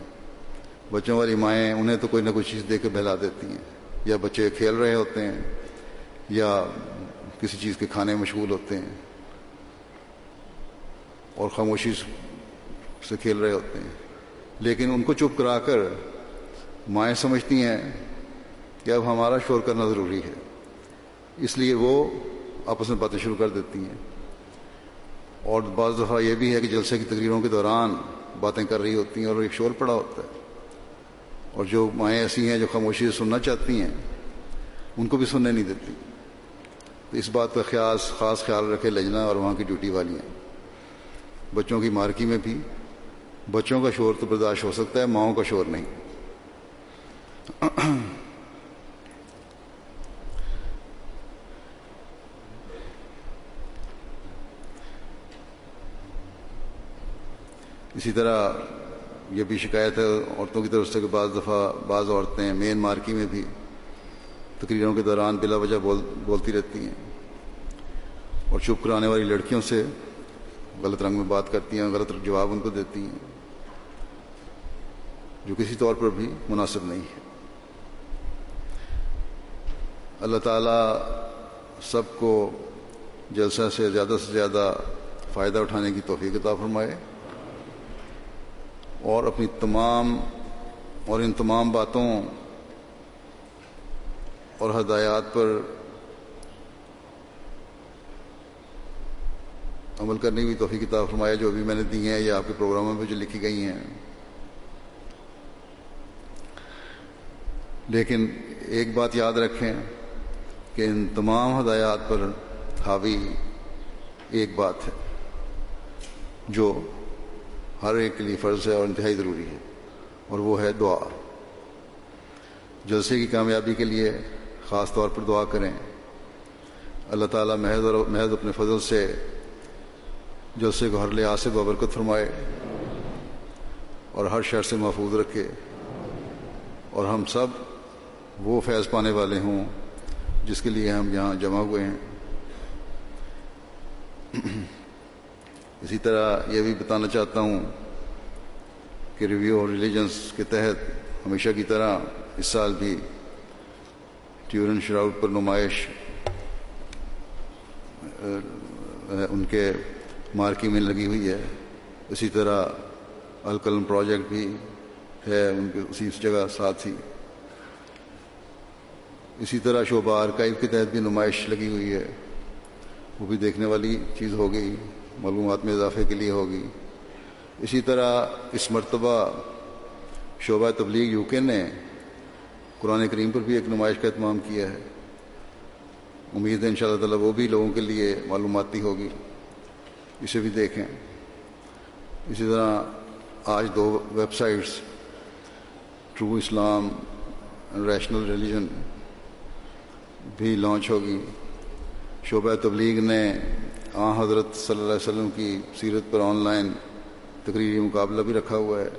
بچوں والی مائیں انہیں تو کوئی نہ کوئی چیز دے کے بہلا دیتی ہیں۔ یا بچے کھیل رہے ہوتے ہیں، یا کسی چیز کے کھانے مشغول ہوتے ہیں، اور خاموشی سے کھیل رہے ہوتے ہیں۔ لیکن ان کو چپ کرا کر مائیں سمجھتی ہیں کہ اب ہمارا شور کرنا ضروری ہے۔ اس لیے وہ آپس میں باتیں شروع کر دیتی ہیں۔ اور بعض دفعہ یہ بھی ہے کہ جلسے کی تقریروں کے دوران باتیں کر رہی ہوتی ہیں اور ایک شور پڑا ہوتا ہے۔ اور جو مائیں ایسی ہیں جو خاموشی سے سننا چاہتی ہیں، ان کو بھی سننے نہیں دیتی۔ تو اس بات کا خیال خاص خیال رکھے لجنا اور وہاں کی ڈیوٹی والی ہیں۔ بچوں کی مارکی میں بھی بچوں کا شور تو برداشت ہو سکتا ہے، ماؤں کا شور نہیں۔ اسی طرح یہ بھی شکایت ہے، عورتوں کی طرف سے کہ بعض دفعہ بعض عورتیں مین مارکی میں بھی تقریروں کے دوران بلا وجہ بول، بولتی رہتی ہیں۔ اور چپ کرانے والی لڑکیوں سے غلط رنگ میں بات کرتی ہیں، غلط جواب ان کو دیتی ہیں۔ جو کسی طور پر بھی مناسب نہیں ہے۔ اللہ تعالیٰ سب کو جلسہ سے زیادہ سے زیادہ فائدہ اٹھانے کی توفیق عطا فرمائے۔ اور اپنی تمام اور ان تمام باتوں اور ہدایات پر عمل کرنے کی توفیق کتاب فرمایا جو ابھی میں نے دی ہیں یا آپ کے پروگراموں میں جو لکھی گئی ہیں۔ لیکن ایک بات یاد رکھیں کہ ان تمام ہدایات پر حاوی ایک بات ہے، جو ہر ایک کے لیے فرض ہے اور انتہائی ضروری ہے اور وہ ہے دعا۔ جلسے کی کامیابی کے لیے خاص طور پر دعا کریں۔ اللہ تعالیٰ محض اور محض اپنے فضل سے جلسے کو ہر لحاظ سے بابرکت فرمائے اور ہر شر سے محفوظ رکھے اور ہم سب وہ فیض پانے والے ہوں جس کے لیے ہم یہاں جمع ہوئے ہیں۔ اسی طرح یہ بھی بتانا چاہتا ہوں کہ ریویو اور ریلیجنس کے تحت ہمیشہ کی طرح اس سال بھی ٹیورن شراؤٹ پر نمائش ان کے مارکی میں لگی ہوئی ہے۔ اسی طرح الکلم پروجیکٹ بھی ہے، ان کے اسی جگہ ساتھ ہی۔ اسی طرح شعبہ آرکائیو کے تحت بھی نمائش لگی ہوئی ہے۔ وہ بھی دیکھنے والی چیز ہوگی معلومات میں اضافے کے لیے ہوگی۔ اسی طرح اس مرتبہ شعبہ تبلیغ یو کے نے قرآن کریم پر بھی ایک نمائش کا اہتمام کیا ہے۔ امید ہے ان شاء اللہ تعالیٰ وہ بھی لوگوں کے لیے معلوماتی ہوگی۔ اسے بھی دیکھیں۔ اسی طرح آج دو websites, true Islam rational religion بھی لانچ ہوگی۔ شعبہ تبلیغ نے آ حضرت صلی اللہ علیہ وسلم کی سیرت پر آن لائن تقریری مقابلہ بھی رکھا ہوا ہے۔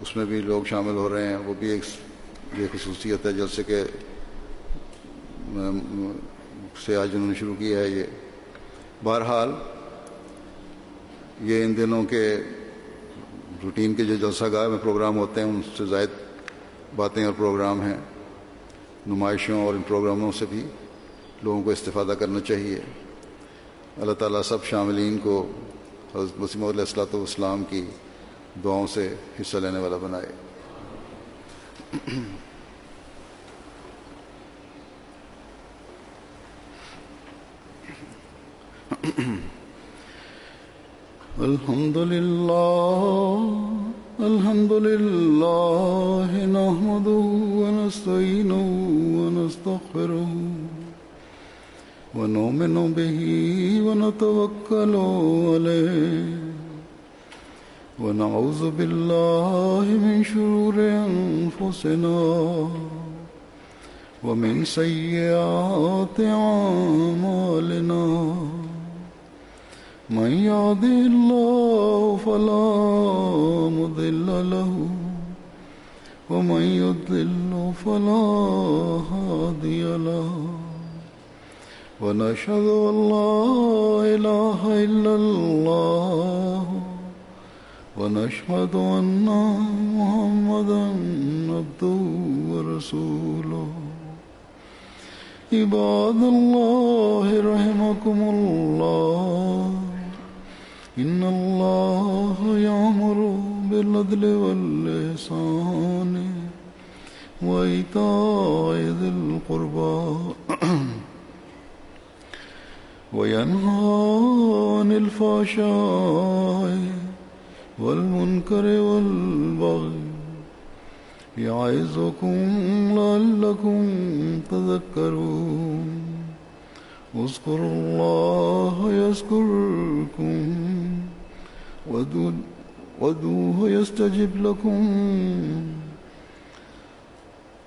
اس میں بھی لوگ شامل ہو رہے ہیں۔ وہ بھی ایک یہ خصوصیت ہے جلسے کے سے آج انہوں نے شروع کیا ہے یہ۔ بہرحال یہ ان دنوں کے روٹین کے جو جلسہ گاہ میں پروگرام ہوتے ہیں، ان سے زائد باتیں اور پروگرام ہیں۔ نمائشوں اور ان پروگراموں سے بھی لوگوں کو استفادہ کرنا چاہیے۔ اللہ تعالیٰ سب شاملین کو حضرت وسیم علیہ السلاۃ والسلام کی دعاؤں سے حصہ لینے والا بنائے۔ الحمد للہ الحمد لله نحمده ونستعينه ونستغفره ونؤمن به ونتوكل عليه ونعوذ بالله من شرور أنفسنا ومن سيئات أعمالنا من يهده الله فلا مضل له ومن يضلل فلا هادي له ونشهد أن لا إله إلا الله ونشهد أن محمدا عبده ورسوله عباد الله رحمكم الله إن الله يأمر بالعدل والإحسان وإيتاء ذي القربى وينهى عن الفحشاء والمنكر والبغي يعظكم لعلكم تذكرون اذكروا الله يذكركم ودوه يستجب لكم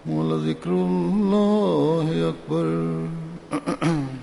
ولذكر الله أكبر